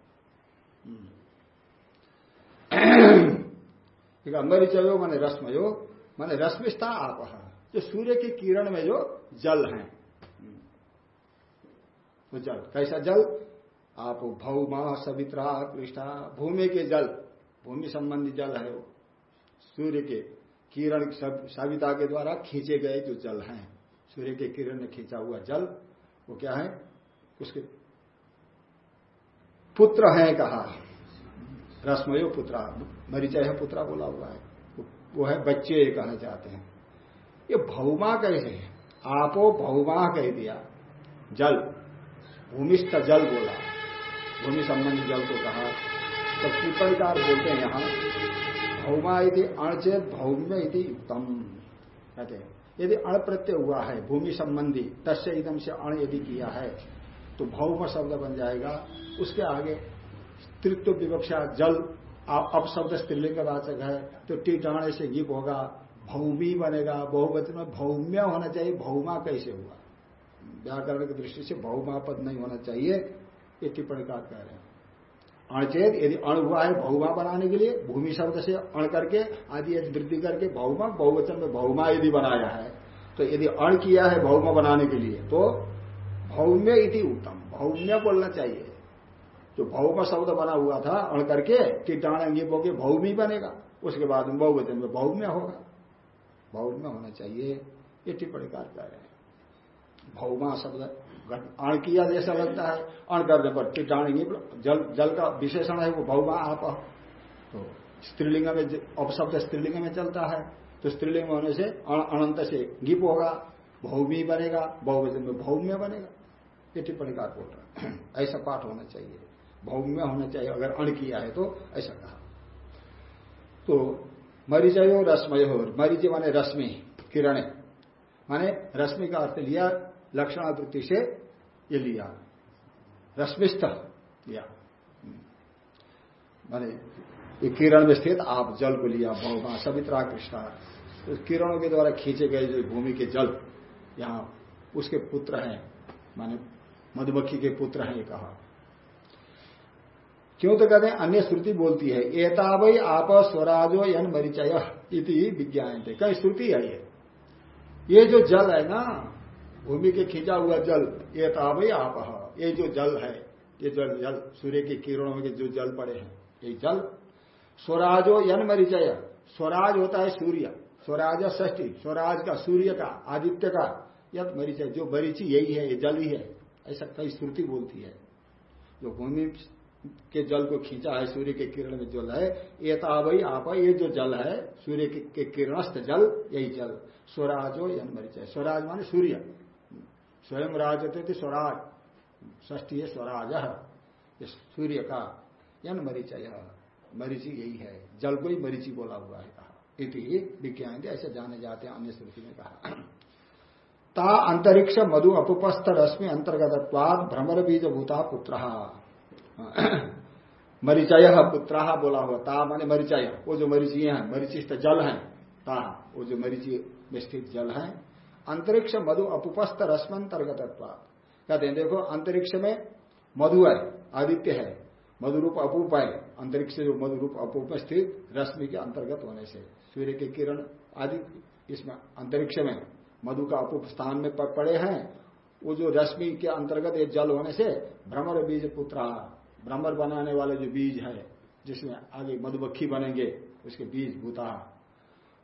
अंबरिचयो माने रश्मयो माने रश्मिस्था आप, जो सूर्य की किरण में जो जल है। वो जल, कैसा जल? आप भौमा सवित्रा पृष्ठा भूमि के जल, भूमि संबंधी जल है वो। सूर्य के किरण सविता के द्वारा खींचे गए जो जल हैं। सूर्य के किरण ने खींचा हुआ जल वो क्या है? उसके पुत्र है कहा रश्मयो पुत्रा है पुत्रा बोला हुआ है। वो है बच्चे ये कहना चाहते हैं। ये भौमा कैसे है। आपो भौमा कह दिया। जल, भूमिस्थ जल बोला। भूमि संबंधी जल को कहा। तो टिप्पणीकार बोलते हैं यहाँ, भौमा यदि अणचेत भौम्य यदि उत्तम कहते हैं यदि अण प्रत्यय हुआ है, भूमि संबंधी, तस्य एकदम से अण यदि किया है तो भौम शब्द बन जाएगा। उसके आगे स्त्रित्व विवक्षा जल अब शब्द स्त्रीलिंग वाचक है तो टीटाणे से गिप होगा, भौमी बनेगा। बहुवचन में भौम्य होना चाहिए, भौमा कैसे हुआ? व्याकरण की दृष्टि से भौमा पद नहीं होना चाहिए, ये टिप्पणी का कह रहे हैं। अणचेत यदि अण हुआ है भौमा बनाने के लिए, भूमि शब्द से अण करके, आदि यदि वृद्धि करके भौमा बहुवचन में बहुमा यदि बनाया है तो यदि अण किया है भौमा बनाने के लिए तो भौम्य इति उत्तम। भौम्य बोलना चाहिए। जो भौम शब्द बना हुआ था, अण करके कीटाण अंगी के भौमी बनेगा, उसके बाद में बहुवचन में भौम्य होगा। भौम्य होना चाहिए, ये टिप्पणी कार हैं। भौमा शब्द अण किया जैसा लगता है। अण करने पर कीटाणु जल जल का विशेषण है वो भौमा आप। तो स्त्रीलिंग में अपशब्द स्त्रीलिंग में चलता है। तो स्त्रीलिंग होने से अनंत से गिप होगा भौमी बनेगा, बहुवचन में भौम्य बनेगा। ये टिप्पणी का रहा ऐसा पाठ होना चाहिए। भौम्य होना चाहिए। अगर अण किया है तो ऐसा कहा। तो मरीचयो रश्मय हो मरीच माने रश्मि, किरण। माने रश्मि का अर्थ लिया, लक्षणावृत्ति से ये लिया। रश्मिस्थ लिया। माने ये किरण में स्थित आप जल को लिया बहुमा सवित्रा कृष्णा। तो किरणों के द्वारा खींचे गए जो भूमि के जल, यहाँ उसके पुत्र हैं, माने मधुमक्खी के पुत्र हैं, ये कहा। क्यों तो कहते हैं, अन्य श्रुति बोलती है एतावई आप स्वराजो यन मरिचय इति विज्ञान थे कई श्रुति है ये? ये जो जल है ना भूमि के खींचा हुआ जल, ये ताबई आप ये जो जल है, ये जल जल, सूर्य की किरणों में जो जल पड़े हैं, ये जल। स्वराजो यन मरिचय। स्वराज होता है सूर्य। स्वराज ष्टी स्वराज का सूर्य का, आदित्य का यद मरीचय। जो मरीची यही है, ये जल ही है। ऐसा कई श्रुति बोलती है। जो भूमि के जल को खींचा है, सूर्य के किरण में जल है, ये ताबई आप ये जो जल है, सूर्य के किरणस्थ जल, यही जल। स्वराजो यन मरीचय। स्वराज माने सूर्य। स्वयं राजते थे स्वराज है स्वराज सूर्य का यन मरीचय मरीची यही है। जल को ही मरीची बोला हुआ है, कहा। इति विज्ञान ऐसे जाने जाते हैं अन्य श्रुति में कहा। ता अंतरिक्ष मधु अपुपस्थ रश्मि अंतर्गत भ्रमर बीज भूता पुत्र मरीचय पुत्र बोला हुआ, ता माने मरीचय वो जो मरीची है, मरीचिस्त जल है, ता, वो जो मरीची स्थित जल है अंतरिक्ष मधु अपुपस्थ रश्मंतर्गत कहते हैं देखो, अंतरिक्ष में मधु है, आदित्य है, मधुरूप अपूप है, अंतरिक्ष जो मधुरूप अपूप स्थित रश्मि के अंतर्गत होने से। सूर्य के किरण आदि, इसमें अंतरिक्ष में मधु का अपूप स्थान में पड़े हैं, वो जो रश्मि के अंतर्गत ये जल होने से भ्रमर बीज पुत्र, भ्रमर बनाने वाले जो बीज है, जिसमें आगे मधुमक्खी बनेंगे, उसके बीज भूता,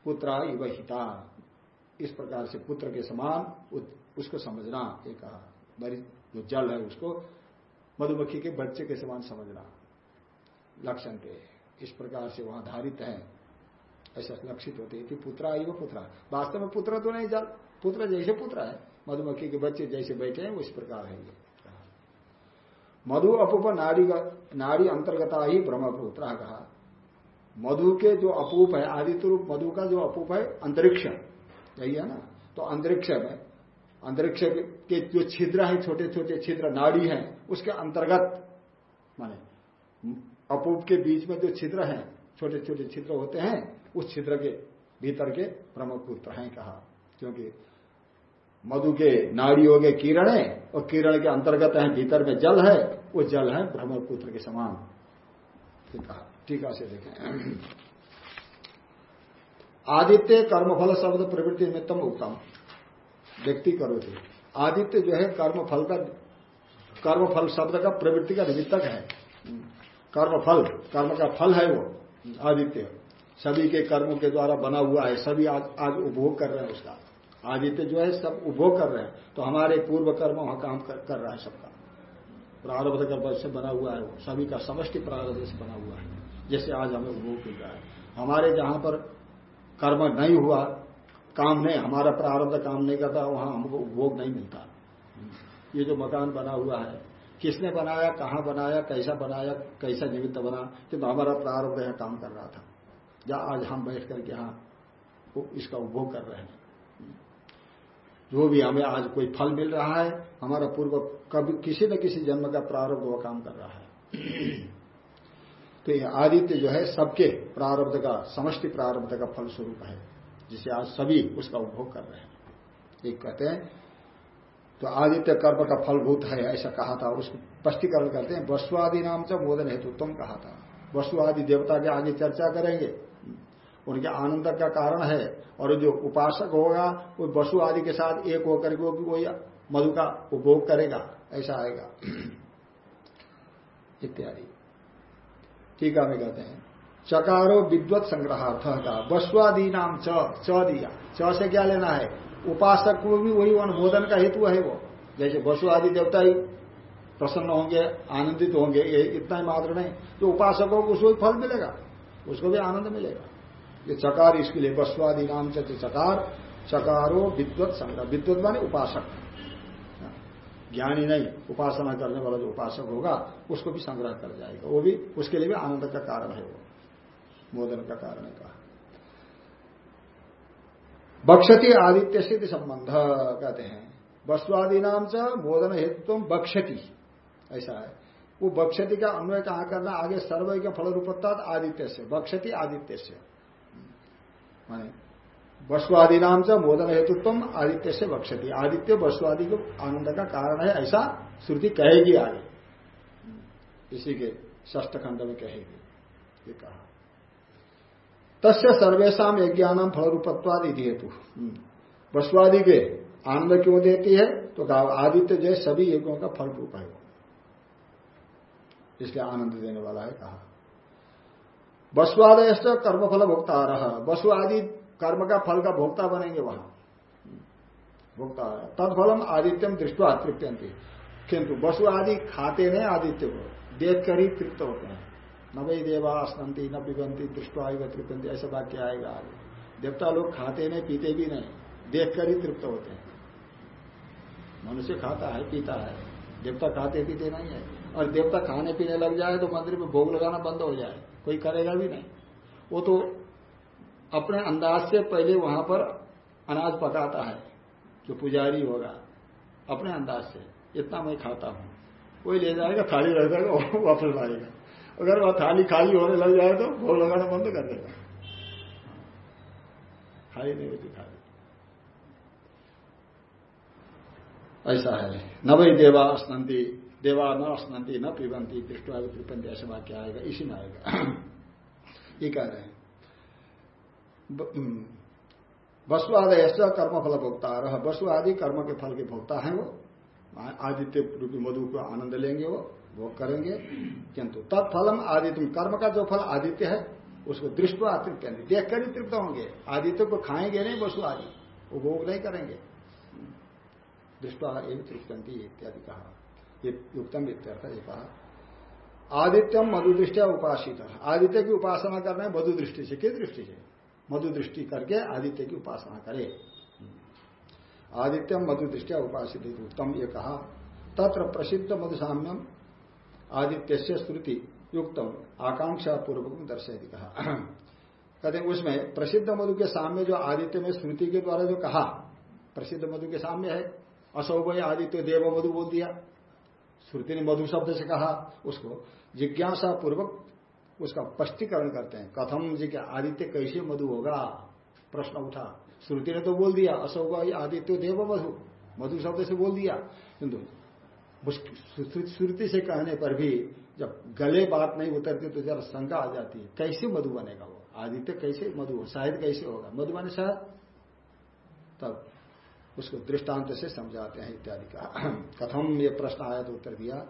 पुत्रा इव हिता। इस प्रकार से पुत्र के समान उसको समझना, एक कहा जो जल है उसको मधुमक्खी के बच्चे के समान समझना। लक्षण के, इस प्रकार से वहाँ धारित है। ऐसा लक्षित होते थी पुत्रा ही वो पुत्रा वास्तव में पुत्र तो नहीं, जल, पुत्र जैसे पुत्र है। मधुमक्खी के बच्चे जैसे बैठे हैं उस प्रकार है ये। मधु अपूप नारी नारी अंतर्गता ही ब्रह्मपुत्र कहा। मधु के जो अपूप है, आदित्य रूप मधु का जो अपूप है, अंतरिक्ष। यही है ना? तो अंतरिक्ष में अंतरिक्ष के जो छिद्र है छोटे छोटे छिद्र, नाड़ी है, उसके अंतर्गत माने अपूप के बीच में जो छिद्र है छोटे छोटे छिद्र होते हैं, उस छिद्र के भीतर के ब्रह्मपुत्र हैं कहा। क्योंकि मधु के नाड़ियों के किरण है और किरण के अंतर्गत है, भीतर में जल है, वो जल है ब्रह्मपुत्र के समान। ठीक कहा टीका से देखें। आदित्य कर्मफल शब्द प्रवृत्ति निमित्तम उत्तम व्यक्ति करो थे आदित्य जो है कर्मफल का कर्मफल शब्द का प्रवृत्ति का निमित्तक है। कर्मफल कर्म का फल है वो आदित्य। सभी के कर्मों के द्वारा बना हुआ है सभी आज आज उपभोग कर रहे हैं उसका। आदित्य जो है सब उपभोग कर रहे हैं। तो हमारे पूर्व कर्म वहाँ काम कर, कर रहा है सबका। प्रारब्ध कर्म से बना हुआ है सभी का समष्टि प्रारब्ध से बना हुआ है जैसे आज हमें उपभोग मिल रहा है। हमारे जहाँ पर कर्म नहीं हुआ, काम नहीं, हमारा प्रारंभ काम नहीं करता, वहाँ हमको उपभोग नहीं मिलता। ये जो मकान बना हुआ है, किसने बनाया, कहाँ बनाया, कैसा बनाया, कैसा निमित्त बना कि तो हमारा प्रारंभ यहाँ काम कर रहा था। या आज हम बैठ करके यहाँ इसका उपभोग कर रहे हैं। जो भी हमें आज कोई फल मिल रहा है, हमारा पूर्व कभी किसी न किसी जन्म का प्रारंभ वो काम कर रहा है। तो ये आदित्य जो है सबके प्रारब्ध का, समष्टि प्रारब्ध का फल स्वरूप है, जिसे आज सभी उसका उपभोग कर रहे हैं। एक कहते हैं तो आदित्य कर्म का फलभूत है, ऐसा कहा था उसको स्पष्टीकरण करते हैं वसुआदि नाम से मोदन हेतु तुम कहा था। वसुआदि देवता के आगे चर्चा करेंगे, उनके आनंद का कारण है, और जो उपासक होगा, वो वसु आदि के साथ एक होकर वो भी वही मधु का उपभोग करेगा, ऐसा आएगा। इत्यादि। टीका में कहते हैं। चकारो विद्वत संग्रहार्थ का बस्वादी नाम च च दिया। च से क्या लेना है? उपासक को भी वही अनुमोदन का हेतु है वो। जैसे बसु आदि देवता ही प्रसन्न होंगे, आनंदित होंगे, ये इतना ही मात्र नहीं। जो उपासकों को उसको भी फल मिलेगा। उसको भी आनंद मिलेगा। ये चकार इसके लिए बस्वादी नाम चकार। चकारो विद्वत संग्रह। विद्वत माने उपासक। ज्ञानी नहीं, उपासना करने वाला जो उपासक होगा, उसको भी संग्रह कर जाएगा। वो भी उसके लिए भी आनंद का कारण है वो, मोदन का कारण कहा बक्षति आदित्य सिद्ध संबंध, कहते हैं। वस्वादी नाम से मोदन हेतु बक्षति। ऐसा है। वो बक्षति का अन्वय कहा करना? आगे सर्वज्ञ फल रूपत्ता आदित्य से, बक्षति आदित्य से। माने वस्वादी नाम से मोदन हेतुत्व आदित्य से बक्षति आदित्य वस्वादी को आनंद का कारण है, ऐसा श्रुति कहेगी आगे। इसी के ष्ठ खंड में कहेगी, ये कहा। तस्य सर्वेशा यज्ञान फल रूपत्वाद हेतु। हम्म। वसवादी के आनंद क्यों देती है? तो कहा, आदित्य जय सभी यज्ञों का फल रूप है। इसलिए आनंद देने वाला है, कहा। वसुआदय कर्मफल भोक्ता रहा वसु कर्म का फल का भोक्ता बनेंगे वहाँ। भोक्ता तत्फलम आदित्यम दृष्टि तृप्यंती किंतु वसु आदि खाते नहीं आदित्य को देख कर ही तृप्त होते हैं। न वही देवा स्नंती न पिबंती दृष्टि तृप्ति ऐसा वाक्य आएगा आगे। देवता लोग खाते नहीं पीते भी नहीं। देख कर ही तृप्त होते हैं। मनुष्य खाता है, पीता है। देवता खाते पीते नहीं है। और देवता खाने पीने लग जाए तो मंदिर में भोग लगाना बंद हो जाए। कोई करेगा भी नहीं। वो तो अपने अंदाज से पहले वहाँ पर अनाज पकाता है, जो पुजारी होगा। अपने अंदाज से, इतना मैं खाता हूँ। कोई ले जाएगा, थाली रह जाएगा वापस लाएगा। अगर वह थाली खाली होने लग जाए तो भोग लगाना बंद कर देगा। खाली नहीं होती थाली। ऐसा है। न भाई देवा स्नंती देवा न स्नंती न पिबंती पृष्ठवा पिपंती ऐसा वाक्य आएगा, इसी में आएगा। ये कह रहे हैं। वसु आदि ऐसा कर्म फल भोक्ता रह वसु आदि कर्म के फल के भोक्ता है वो। आदित्य रूपी मधु को आनंद लेंगे वो, भोग करेंगे। किंतु तत्फलम आदित्य कर्म का जो फल आदित्य है, उसको दृष्ट अतृप्त देख कर ही तृप्त होंगे। आदित्य को खाएँगे नहीं वसु आदि वो भोग नहीं करेंगे। दृष्टवा एवं इत्यादि कहा। युक्तम इत्यर्थ ये कहा। आदित्यम उपासित। आदित्य की उपासना करना है मधु दृष्टि से। किस दृष्टि से? मधु दृष्टि करके आदित्य की उपासना करे। आदित्यम मधु दृष्टिया उपासित उत्तम ये कहा। तत्र प्रसिद्ध मधुसाम्यम आदित्य से श्रुति युक्तम आकांक्षा पूर्वक दर्शयती कहा। कहते उसमें प्रसिद्ध मधु के सामने जो आदित्य में श्रुति के द्वारा जो कहा, प्रसिद्ध मधु के सामने है। असौभय आदित्य देव मधु बोल दिया। श्रुति ने मधु शब्द से कहा, उसको जिज्ञासा पूर्वक उसका स्पष्टीकरण करते हैं। कथम जी के आदित्य कैसे मधु होगा? प्रश्न उठा। श्रुति ने तो बोल दिया, अशोक आदित्य देव मधु। मधु शब्द से बोल दिया। किंतु श्रुति से कहने पर भी जब गले बात नहीं उतरती तो जरा शंका आ जाती है, कैसे मधु बनेगा वो? आदित्य कैसे मधु शायद कैसे होगा? मधु बने शायद। तब उसको दृष्टांत से समझाते हैं इत्यादि का। कथम ये प्रश्न आया तो उत्तर दिया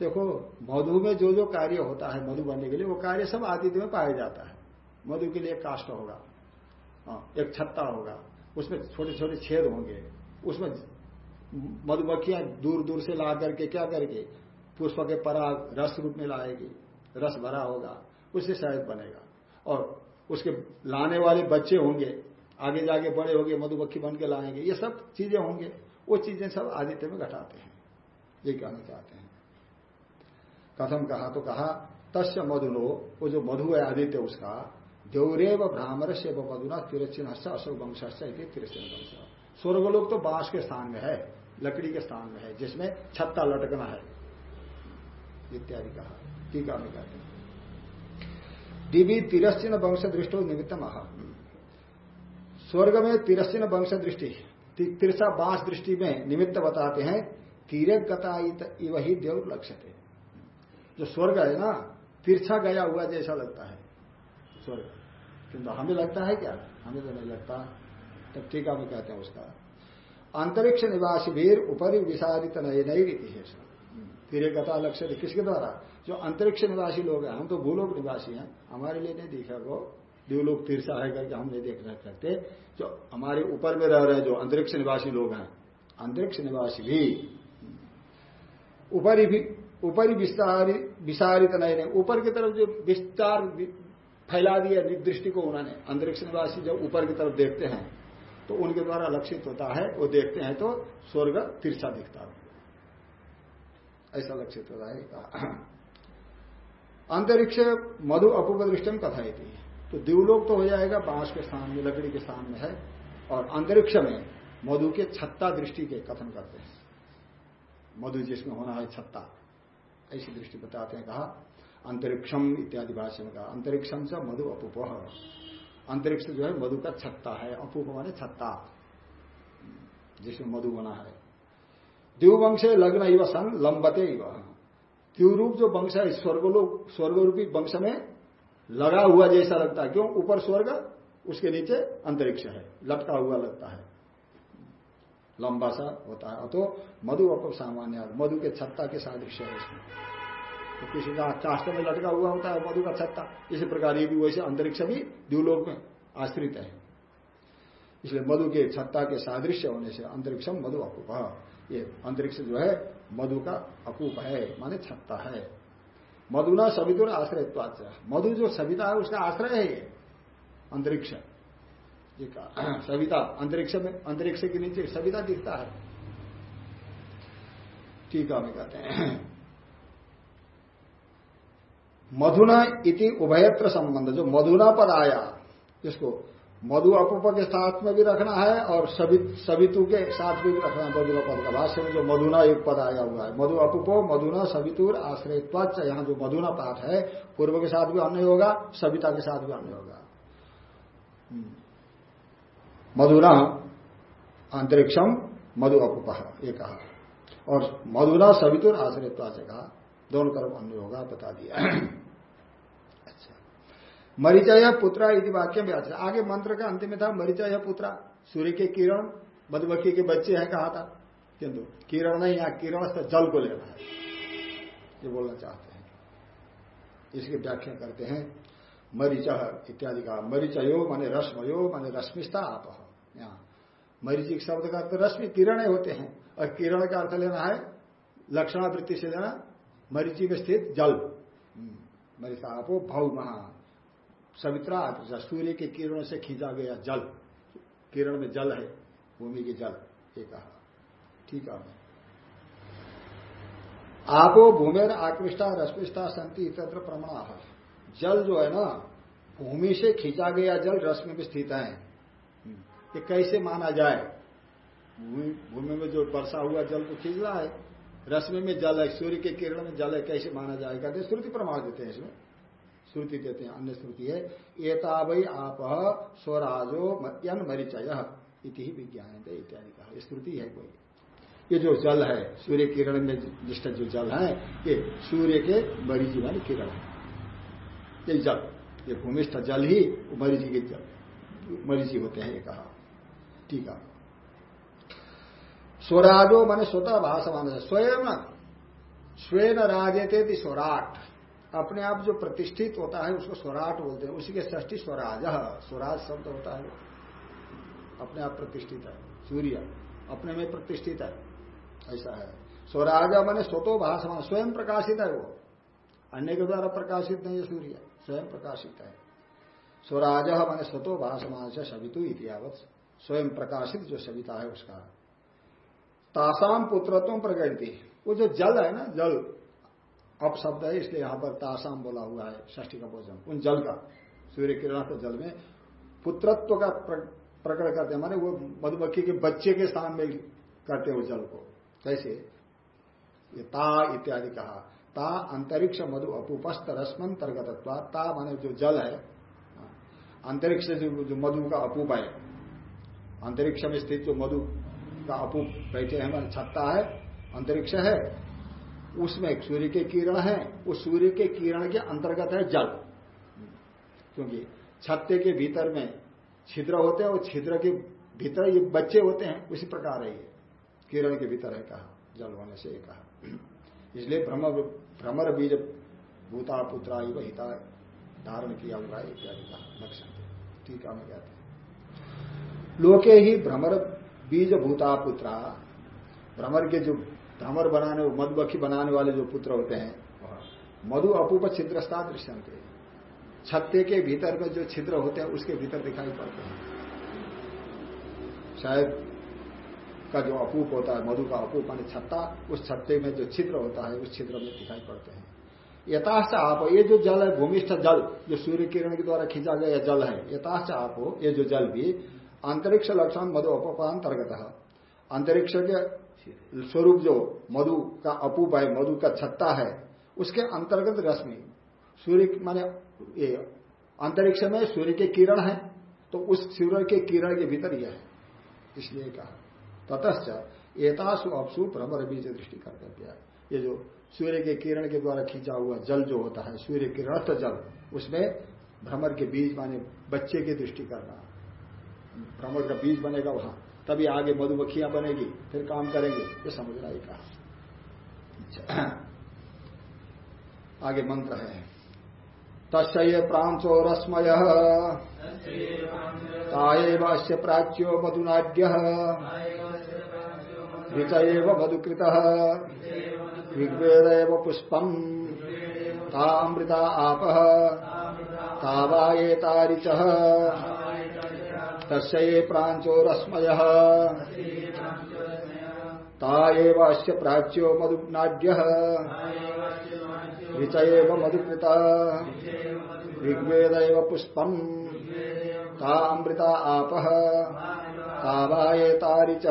देखो मधु में जो जो कार्य होता है मधु बनने के लिए वो कार्य सब आदित्य में पाया जाता है। मधु के लिए काष्ट होगा हाँ, एक छत्ता होगा उसमें छोटे छोटे छेद होंगे उसमें मधुमक्खियाँ दूर दूर से ला करके क्या करके पुष्प के पराग रस रूप में लाएगी रस भरा होगा उससे शायद बनेगा। और उसके लाने वाले बच्चे होंगे आगे जाके बड़े होंगे मधुमक्खी बन के लाएँगे ये सब चीज़ें होंगे वो चीज़ें सब आदित्य में घटाते हैं ये कहना चाहते हैं। कथम कहा? तो कहा, तस्य मधुनो, वो जो मधु है आदित्य, उसका देवरेव ब्राह्मण से मधुना तिरचिन अशोक वंश तिरचिन वंश। स्वर्गलोक तो बाँस के स्थान में है, लकड़ी के स्थान में है, जिसमें छत्ता लटकना है। इत्यादि कहा। टीका में कहते हैं दिवी तिरस्चिन वंश दृष्टो निमित्त महा स्वर्ग में तिरस्चिन वंश दृष्टि तिरसा बाँस दृष्टि में निमित्त बताते हैं तीरे गता इव ही देव लक्ष्य थे जो स्वर्ग है ना तिरछा गया हुआ जैसा लगता है। स्वर्ग। किंतु हमें लगता है क्या? हमें तो नहीं लगता। तब टीका में कहते हैं उसका। अंतरिक्ष निवासी वीर उपरि विषादित नई नई रीति है तीरे गता लक्ष्य किसके द्वारा? जो अंतरिक्ष निवासी लोग हैं, हम तो भूलोक निवासी हैं। हमारे लिए नहीं दिखा वो। देवलोक तीर्था है करके हम नहीं देख सकते जो हमारे ऊपर में रह रहे जो अंतरिक्ष निवासी लोग हैं, अंतरिक्ष निवासी भी ऊपरी भी, ऊपरी विस्तारित नहीं ऊपर की तरफ़ जो विस्तार फैला दिया दृष्टि को उन्होंने अंतरिक्ष निवासी जब ऊपर की तरफ़ देखते हैं तो उनके द्वारा लक्षित होता है, वो देखते हैं तो स्वर्ग तिरछा दिखता है। ऐसा लक्षित होता है। अंतरिक्ष मधु अपूपदृष्टम कथाई थी तो दिवलोक तो हो जाएगा, बाँस के स्थान में, लकड़ी के स्थान में है, और अंतरिक्ष में मधु के छत्ता दृष्टि के कथन करते हैं। मधु जिसमें होना है छत्ता। ऐसी दृष्टि बताते हैं, कहा, अंतरिक्षम इत्यादि भाषा में कहा, अंतरिक्षम से मधु अपूप अंतरिक्ष जो है, मधु का छत्ता है। अपूप माने छत्ता, जिसमें मधु बना है। द्यूवंश लग्न इव सन लंबते इव। द्यूरूप जो वंश है, स्वर्गलोक, स्वर्गरूपी वंश में लगा हुआ जैसा लगता है। क्यों? ऊपर स्वर्ग, उसके नीचे अंतरिक्ष है। लटका हुआ लगता है। लंबा सा होता है। तो मधु अप सामान्य मधु के छत्ता के सादृश्य है इसमें तो किसी का काष्ट में लटका हुआ होता है मधु का छत्ता। इसी प्रकार ये भी वैसे अंतरिक्ष भी द्यूलोक में आश्रित है। इसलिए मधु के छत्ता के सादृश्य होने से अंतरिक्षम मधु अपूप। ये अंतरिक्ष जो है, मधु का अपूप है, माने छत्ता है। मधु मधुना सवितुर आश्रय मधु जो सविता है, उसका आश्रय है ये अंतरिक्ष। ये सविता, अंतरिक्ष में, अंतरिक्ष के नीचे सविता दिखता है। टीका में कहते हैं। मधुना इति उभयत्र संबंध, जो मधुना पद आया इसको मधु अपूप के साथ में भी रखना है और सवितु के साथ भी रखना है मधुरा पद का भाष्य में जो मधुना एक पद आया हुआ है। मधु अपूपो मधुना सवितुर आश्रय यहाँ जो मधुना पाठ है, पूर्व के साथ भी अन्य होगा, सविता के साथ भी अन्य होगा। मधुरा अंतरिक्षम, मधु अपुप ये कहा। और मधुरा सवितुर आश्रयत्वा से कहा। दोनों तरफ़ अन्य होगा, बता दिया। अच्छा। मरिचय पुत्रा यदि वाक्य में अच्छा आगे मंत्र का अंतिम था, मरिचय पुत्रा, सूर्य के किरण, मधुमक्खी के बच्चे हैं कहा था। किंतु किरण नहीं, यहाँ किरण से जल को लेना है। ये बोलना चाहते हैं। इसकी व्याख्या करते हैं। मरीच इत्यादि का मरीचयो माने रश्मयो माने रश्मिस्ता आप। यहाँ। मरीचिक शब्द का अर्थ रश्मि किरण होते हैं और किरण का अर्थ लेना है लक्षणावृत्ति से लेना मरीचि में स्थित जल। हम्म, मरीचा आपो भव महा। सवित्रा सूर्य के किरणों से खींचा गया जल। किरण में जल है भूमि के जल ये कहा। ठीक है। आपो भूमेर आकृष्टा रश्मिष्टा संति इतर प्रमाण। जल जो है ना भूमि से खींचा गया जल रश्मि में स्थित है। ये कैसे माना जाए? भूमि में जो वर्षा हुआ जल तो खींच रहा है रश्मि में जल है, सूर्य के किरण में जल है, कैसे माना जाएगा? कहते श्रुति प्रमाण देते हैं इसमें। श्रुति देते हैं, अन्य श्रुति है एतावई आप स्वराजो मत्यन मरिचय, इति विज्ञान इत्यादि कहा। श्रुति है कोई। ये जो जल है, सूर्य किरण में निष्ठ जो जल है, ये सूर्य के मरीजी वाली किरण है। ये जल, ये भूमिष्ठ जल ही मरीजी के जल, मरीजी होते हैं ये कहा। है स्वराजो मैंने स्वतः भाषमान स्वयं स्वयं राजते स्वराट। अपने आप जो प्रतिष्ठित होता है, उसको स्वराट बोलते हैं। उसी के ष्ठी स्वराज स्वराज शब्द होता है अपने आप प्रतिष्ठित है। सूर्य अपने में प्रतिष्ठित है। ऐसा है। स्वराज मैंने स्वतो भाषमान स्वयं प्रकाशित है वो। अन्य के द्वारा प्रकाशित नहीं है सूर्य। स्वयं प्रकाशित है। स्वराज मैंने स्वतो भाषमान से सवितु इतिहावत स्वयं प्रकाशित जो सविता है उसका। तासाम पुत्रत्व प्रगति वो जो जल है ना जल। अप शब्द है इसलिए यहाँ पर तासाम बोला हुआ है ष्ठी का भोजन। उन जल का सूर्य किरण के जल में पुत्रत्व का प्रकट करते हैं। माने वो मधुमक्खी के बच्चे के स्थान में करते वो जल को। कैसे? ये ता इत्यादि कहा। ता अंतरिक्ष मधु अपूपस्त रश्मंतर्गत ता माने जो जल है अंतरिक्ष जो, जो मधु का अपूप है। अंतरिक्ष में स्थित जो मधु का अपूप बैठे हैं मैंने छत्ता है, अंतरिक्ष है, उसमें सूर्य के किरण है, उस सूर्य के किरण के अंतर्गत है जल। क्योंकि छत्ते के भीतर में छिद्र होते हैं और छिद्र के भीतर ये बच्चे होते हैं, उसी प्रकार है ये। किरण के भीतर है कहा, जल होने से कहा। इसलिए भ्रम भ्रमर बीज भूता पुत्रा ही हिता धारण किया हुआ इत्यादि का लक्षण टीका में कहते हैं। लोके ही भ्रमर बीज भूता पुत्रा। भ्रमर के जो भ्रमर बनाने, मधुमक्खी बनाने वाले जो पुत्र होते हैं, मधु अपूप छिद्रस्ता दृश्यंत छत्ते के भीतर में जो छिद्र होते हैं, उसके भीतर दिखाई पड़ते हैं। शायद का जो अपूप होता है, मधु का अपूप मान छत्ता, उस छत्ते में जो छिद्र होता है, उस छिद्र में दिखाई पड़ते हैं। यथाश्च आप, ये जो जल है, भूमिष्ठ जल, जो सूर्य किरण के द्वारा खींचा गया जल है, यथाश्च आप, ये जो जल भी अंतरिक्ष लक्षण मधु अपोपांतर्गत। अंतरिक्ष के स्वरूप जो मधु का अपूप है, मधु का छत्ता है, उसके अंतर्गत रश्मि। सूर्य माने ये अंतरिक्ष में सूर्य के किरण है तो उस सूर्य के किरण के भीतर यह है। इसलिए कहा। ततश्च एतासु अपसु भ्रमर बीज दृष्टि कर कर्तव्य। ये जो सूर्य के किरण के द्वारा खींचा हुआ जल जो होता है, सूर्य किरण जल, उसमें भ्रमर के बीज माने बच्चे की दृष्टि करना। भ्रमर का बीज बनेगा वहाँ। तभी आगे मधुमक्खियाँ बनेगी, फिर काम करेंगे। ये समझना ही कहा। आगे मंत्र है। तस्य प्रांचो रश्मय ताएव अस्य प्राच्यो मधुनाड्य। ऋच मधुकृत। ऋग्वेद पुष्पम। तामृता आप। तावाएतारिच तस्ये प्रांचो रश्मय ताएव प्राच्यो मधुनाड्य ऋच मधुकृत। ऋग्वेद पुष्पम। तामृता आप। तावाएतारिच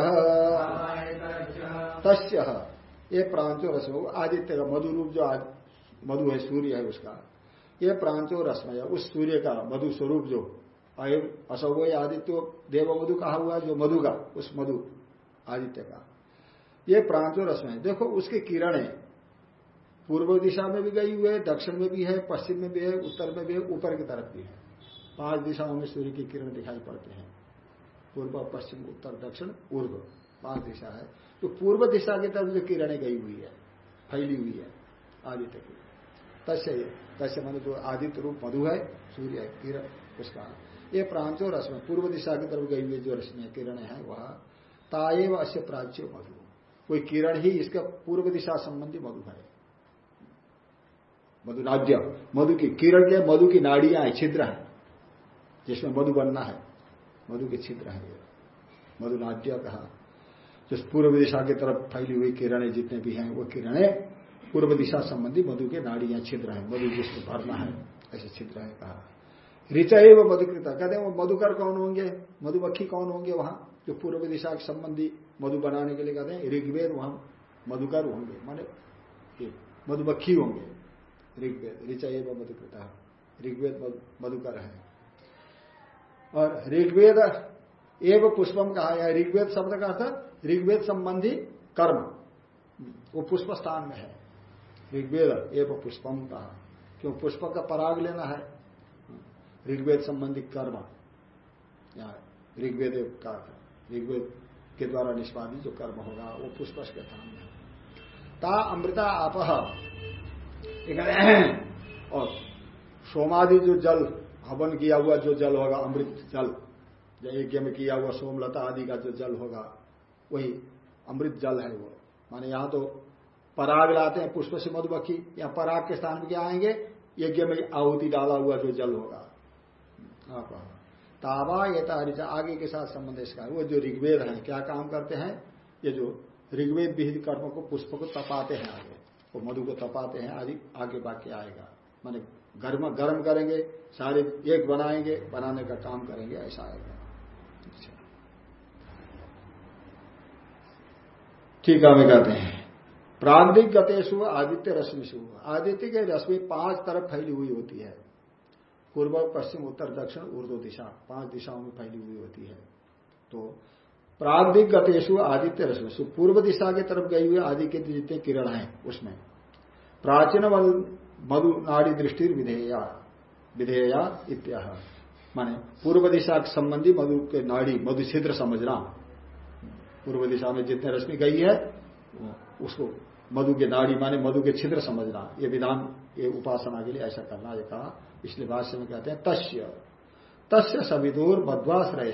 तस्य। ये प्रांचो रश्म आदित्य का मधु रूप जो मधु है, सूर्य है उसका। ये प्रांचो रश्मय उस सूर्य का मधु स्वरूप जो अयम असौ आदित्य देव मधु कहा हुआ जो मधु का, उस मधु आदित्य का। ये प्रांतो रश्मि है देखो, उसकी किरणें पूर्व दिशा में भी गई हुई है, दक्षिण में भी है, पश्चिम में भी है, उत्तर में भी है, ऊपर की तरफ़ भी है। पाँच दिशाओं में सूर्य की किरण दिखाई पड़ते हैं। पूर्व, पश्चिम, उत्तर, दक्षिण पूर्व पाँच दिशा है। तो पूर्व दिशा की तरफ़ जो किरणें गई हुई है, फैली हुई है, आदित्य की। तस्य तस्य मन जो आदित्य रूप मधु है, सूर्य, किरण, उसका। ये प्रांतो रश्मि पूर्व दिशा की तरफ़ गई हुई जो रश्मि किरण है, वह ताएव अश्य प्राच्य मधु। कोई किरण ही इसका पूर्व दिशा संबंधी मधु है। मधुनाद्य मधु की किरण के मधु की नाड़ियाँ है, छिद्र है, जिसमें मधु बनना है। मधु के छिद्र है मधुनाद्य कहा, जिस पूर्व दिशा की तरफ़ फैली हुई किरणें जितने भी हैं, वो किरणें पूर्व दिशा संबंधी मधु के नाड़ियाँ, छिद्र है। मधु जिसमें भरना है, ऐसे छिद्र है कहा। ऋचय व मधुकृता। कहते हैं वो मधुकर कौन होंगे? मधुमक्खी कौन होंगे वहाँ? जो पूर्व दिशा के संबंधी मधु बनाने के लिए कहते हैं, ऋग्वेद वहाँ मधुकर होंगे। माने मधुमक्खी होंगे। ऋग्वेद ऋचय व मधुकृता। ऋग्वेद मधुकर है। और ऋग्वेद एव पुष्पम कहा या ऋग्वेद शब्द का अर्थ ऋग्वेद संबंधी कर्म। वो पुष्प स्थान में है। ऋग्वेद एव पुष्पम कहा। क्यों? पुष्प का पराग लेना है। ऋग्वेद संबंधी कर्म। यहाँ ऋग्वेद का ऋग्वेद के द्वारा निष्पादित जो कर्म होगा, वो पुष्प के स्थान में ता अमृता आप। और सोमादि जो जल, हवन किया हुआ जो जल होगा, अमृत जल यज्ञ में किया हुआ सोमलता आदि का जो जल होगा, वही अमृत जल है वो। माने यहाँ तो पराग लाते हैं, पुष्प से मधुमक्खी या पराग के स्थान में क्या आएँगे? यज्ञ में आहुति डाला हुआ जो जल होगा। आप तावा ये तारिचा आगे के साथ संबंध इसका। वो जो ऋग्वेद है, क्या काम करते हैं? ये जो ऋग्वेद विहित कर्म को पुष्प को तपाते हैं आगे। वो मधु को तपाते हैं, आदि, आगे बाकी आएगा। माने गर्म गर्म करेंगे, सारे एक बनाएँगे, बनाने का काम करेंगे, ऐसा आएगा। ठीक है, हमें कहते हैं। प्रांतिक गतेशु आदित्य रश्मि रश्मिशु आदित्य के रश्मि पाँच तरफ़ फैली हुई होती है। पूर्व, पश्चिम, उत्तर, दक्षिण उर्दू दिशा, पाँच दिशाओं में फैली हुई होती है। तो प्रागदिक गतेशु आदित्य रश्मि पूर्व दिशा की तरफ़ गई हुई आदि के जितने किरण है उसमें, प्राचीन मधु नाड़ी दृष्टि विधेया विधेया इत्या माने पूर्व दिशा के संबंधी मधु के नाड़ी मधु छिद्र समझना। पूर्व दिशा में जितने रश्मि गई है, उसको मधु के नाड़ी माने मधु के छिद्र समझना। ये विधान, ये उपासना के लिए ऐसा करना, ये कहा। इसलिए भाष्य में कहते हैं, तस्य। तस्य सविदूर मध्वाश्रय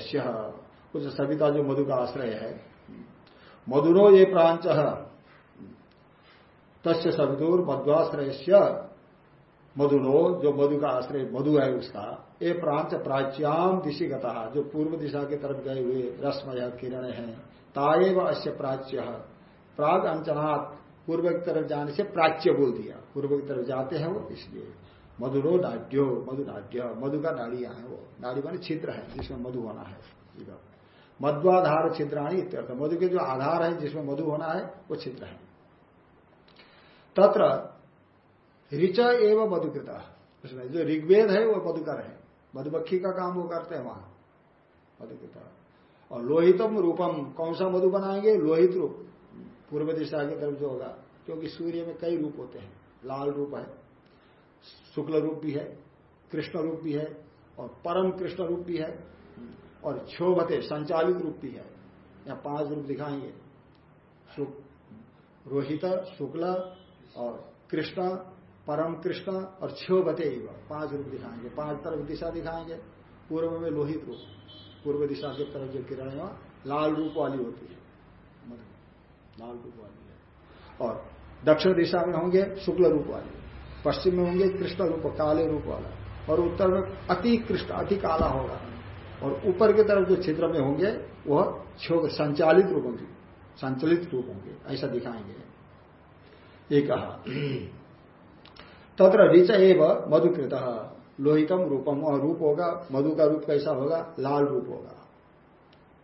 कुछ सविता जो मधु का आश्रय है। मधुरो ये प्रांच तस्य सविदूर मध्वाश्रय मधुनो जो मधु का आश्रय, मधु है उसका, ये प्रांत प्राच्याम दिशी गता जो पूर्व दिशा की तरफ़ गए हुए रश्मय किरण है। ताएव अश्य प्राच्य। प्राग अंचनात् पूर्व की तरफ़ जाने से प्राच्य बोल दिया। पूर्व की तरफ़ जाते हैं वो, इसलिए। मधुरो नाट्यो मधु नाट्य मधु का नाड़ियाँ है वो नाड़ी मानी छिद्र है, जिसमें मधु होना है। इधर मध्वाधार छिद्राणी इत्यर्थ। मधु के जो आधार है, जिसमें मधु होना है, वो छिद्र है। तत्र ऋच एवं मधुकृता। उसमें जो ऋग्वेद है, वो मधुकर है। मधुमक्खी का काम वो करते हैं वहाँ। मधुकृता। और लोहितम रूपम, कौन सा मधु बनाएँगे? लोहित रूप। पूर्व दिशा की तरफ़ जो होगा, क्योंकि सूर्य में कई रूप होते हैं। लाल रूप है। शुक्ल रूप भी है, कृष्ण रूप भी है और परम कृष्ण रूप भी है और क्षोभते संचालित रूप भी है। या पाँच रूप दिखाएँगे। रोहित, शुक्ल और कृष्ण, परम कृष्ण और क्षोभते पाँच रूप दिखाएँगे। पाँच तरफ़ दिशा दिखाएँगे। पूर्व में लोहित रूप, पूर्व दिशा की तरफ़ जो किरण है, लाल रूप वाली होती है। लाल रूप वाली है। और दक्षिण दिशा में होंगे शुक्ल रूप वाली। पश्चिम में होंगे कृष्ण रूप, काले रूप वाला। और उत्तर में अति कृष्ण, अति काला होगा। और ऊपर की तरफ़ जो छिद्र में होंगे, वह क्षोभ, संचालित रूप होंगे। संचलित रूप होंगे। ऐसा दिखाएँगे। ये कहा, तत्र ऋच एव मधुकृत। लोहितम रूपम वह रूप होगा, मधु का रूप कैसा होगा? लाल रूप होगा।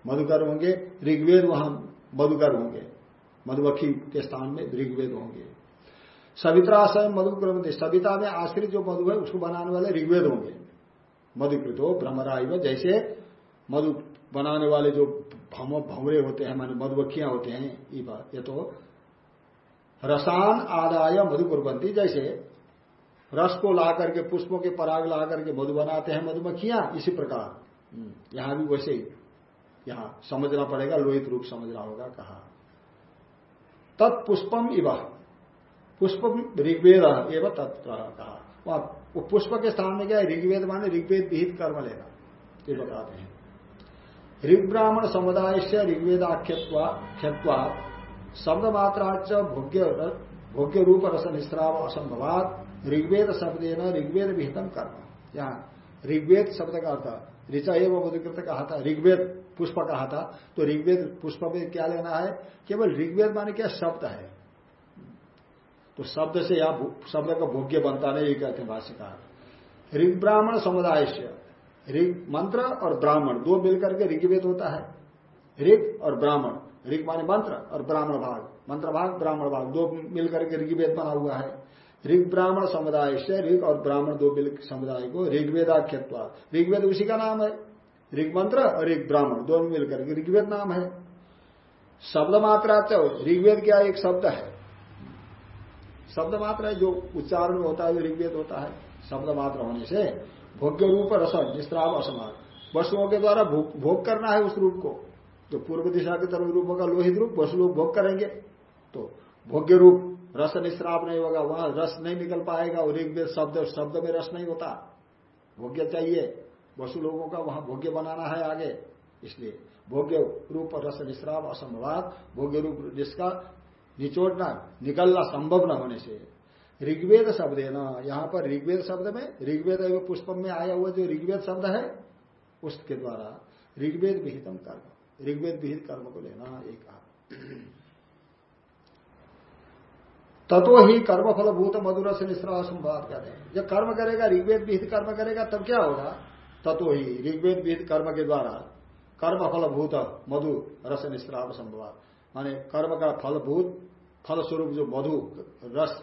मधुकर होंगे, ऋग्वेद वहाँ मधुकर होंगे। मधुमक्खी के स्थान में ऋग्वेद होंगे। सवित्राशय मधु क्रमते सविता में आश्रित जो मधु है उसको बनाने वाले ऋग्वेद होंगे। मधुकृतो भ्रमरा जैसे मधु बनाने वाले जो भमरे होते हैं मान मधुमक्खियाँ होते हैं ये तो रसान आदाय मधु कुरबंती जैसे रस को ला करके पुष्पों के पराग ला करके मधु बनाते हैं मधुमक्खियाँ इसी प्रकार। हम्म, यहाँ भी वैसे ही। यहाँ समझना पड़ेगा लोहित रूप समझना होगा कहा। तत्पुष्पम इव। पुष्पम ऋग्वेद एवं तत्व कहा। वहाँ वो पुष्प के स्थान में क्या है ऋग्वेद माने ऋग्वेद विहित कर्म लेना, ये बताते हैं। ऋग ब्राह्मण समुदाय से ऋग्वेदाख्यत्वा शब्द मात्राच भोग्य भोग्य रूप रस निश्राव असंभवात, ऋग्वेद शब्द न ऋग्वेद विहितम कर्म। यहाँ ऋग्वेद शब्द का अर्थ, ऋचा एवं मधुकृत कहा था ऋग्वेद पुष्प कहा था तो ऋग्वेद पुष्प में क्या लेना है? केवल ऋग्वेद माने क्या? शब्द है। तो शब्द से या शब्द का भोग्य बनता नहीं ये कहते हैं भाष्यकार ऋग ब्राह्मण समुदाय से ऋग मंत्र और ब्राह्मण, दो मिलकर के ऋग्वेद होता है। ऋग और ब्राह्मण, ऋग माने मंत्र और ब्राह्मण भाग। मंत्र भाग, ब्राह्मण भाग, दो मिलकर के ऋग्वेद बना हुआ है। ऋग ब्राह्मण समुदाय से ऋग और ब्राह्मण दो मिल समुदाय को ऋग्वेदाख्यत्व। ऋग्वेद उसी का नाम है। ऋग मंत्र और ऋग ब्राह्मण दोनों मिलकर के ऋग्वेद नाम है। शब्द मात्रा ऋग्वेद क्या एक शब्द है? शब्द मात्रा जो उच्चारण होता है, जो ऋग्वेद होता है शब्द मात्र होने से भोग्य रूप रस निस्त्राव असमान। वस्तुओं के द्वारा भोग करना है उस रूप को। जो पूर्व दिशा की तरफ़ रूप होगा लोहित रूप वसु लोग भोग करेंगे। तो भोग्य रूप, रस निश्राप नहीं होगा, वहाँ रस नहीं निकल पाएगा, और ऋग्वेद शब्द शब्द में रस नहीं होता। भोग्य चाहिए वसु लोगों का वहाँ भोग्य बनाना है आगे। इसलिए भोग्य रूप, रस निश्राप असंभवात भोग्य रूप जिसका निचोड़ना, निकलना संभव न होने से। ऋग्वेद शब्द है ना, यहाँ पर ऋग्वेद शब्द में, ऋग्वेद पुष्प में आया हुआ जो ऋग्वेद शब्द है, उसके द्वारा ऋग्वेद विहितम कर्म, ऋग्वेद विहित कर्म को लेना एक तत्व ही कर्मफल भूत मधुर से निश्रा संवाद कहते हैं। जब कर्म करेगा, ऋग्वेद विहित कर्म करेगा, तब क्या होगा? तत्व ही ऋग्वेद विहित कर्म के द्वारा कर्म भूत मधु रस निश्राव संभव। माने कर्म का फलभूत फल स्वरूप जो मधु रस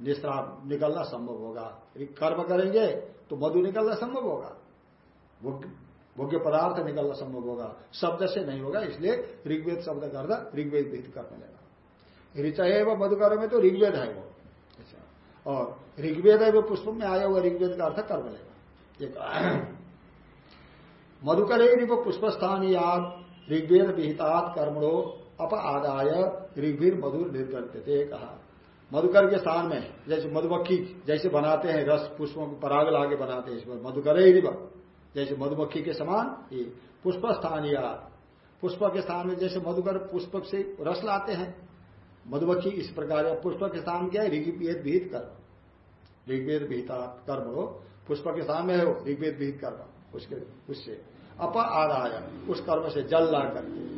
निश्राप निकलना संभव होगा। यदि कर्म करेंगे तो मधु निकलना संभव होगा। भोग्य पदार्थ निकलना संभव होगा। शब्द से नहीं होगा, इसलिए ऋग्वेद शब्द का अर्थ ऋग्वेद विहित कर्म लेना ऋचा व मधुकर में तो ऋग्वेद है वो। अच्छा। और ऋग्वेद है वो पुष्प में आया हुआ ऋग्वेद का अर्थ कर्म लेगा मधुकर पुष्प स्थान याद ऋग्वेद विहितात कर्मणो अप आदाय ऋग्वीर मधुर निर्गत कहा। मधुकर के स्थान में, जैसे मधुमक्खी जैसे बनाते हैं रस, पुष्पों को पराग लागे बनाते हैं, इसमें मधुकर ही जैसे मधुमक्खी के समान, ये पुष्प स्थानीय। पुष्प के स्थान में जैसे मधुकर पुष्प से रस लाते हैं। मधुमक्खी इस प्रकार पुष्प के स्थान क्या है? ऋग्वेद विहित कर्म। ऋग्वेद विहिता कर्म हो, पुष्प के स्थान में हो ऋग्वेद विहित कर्म, उसके, उससे। अप आदाय उस कर्म से जल ला करके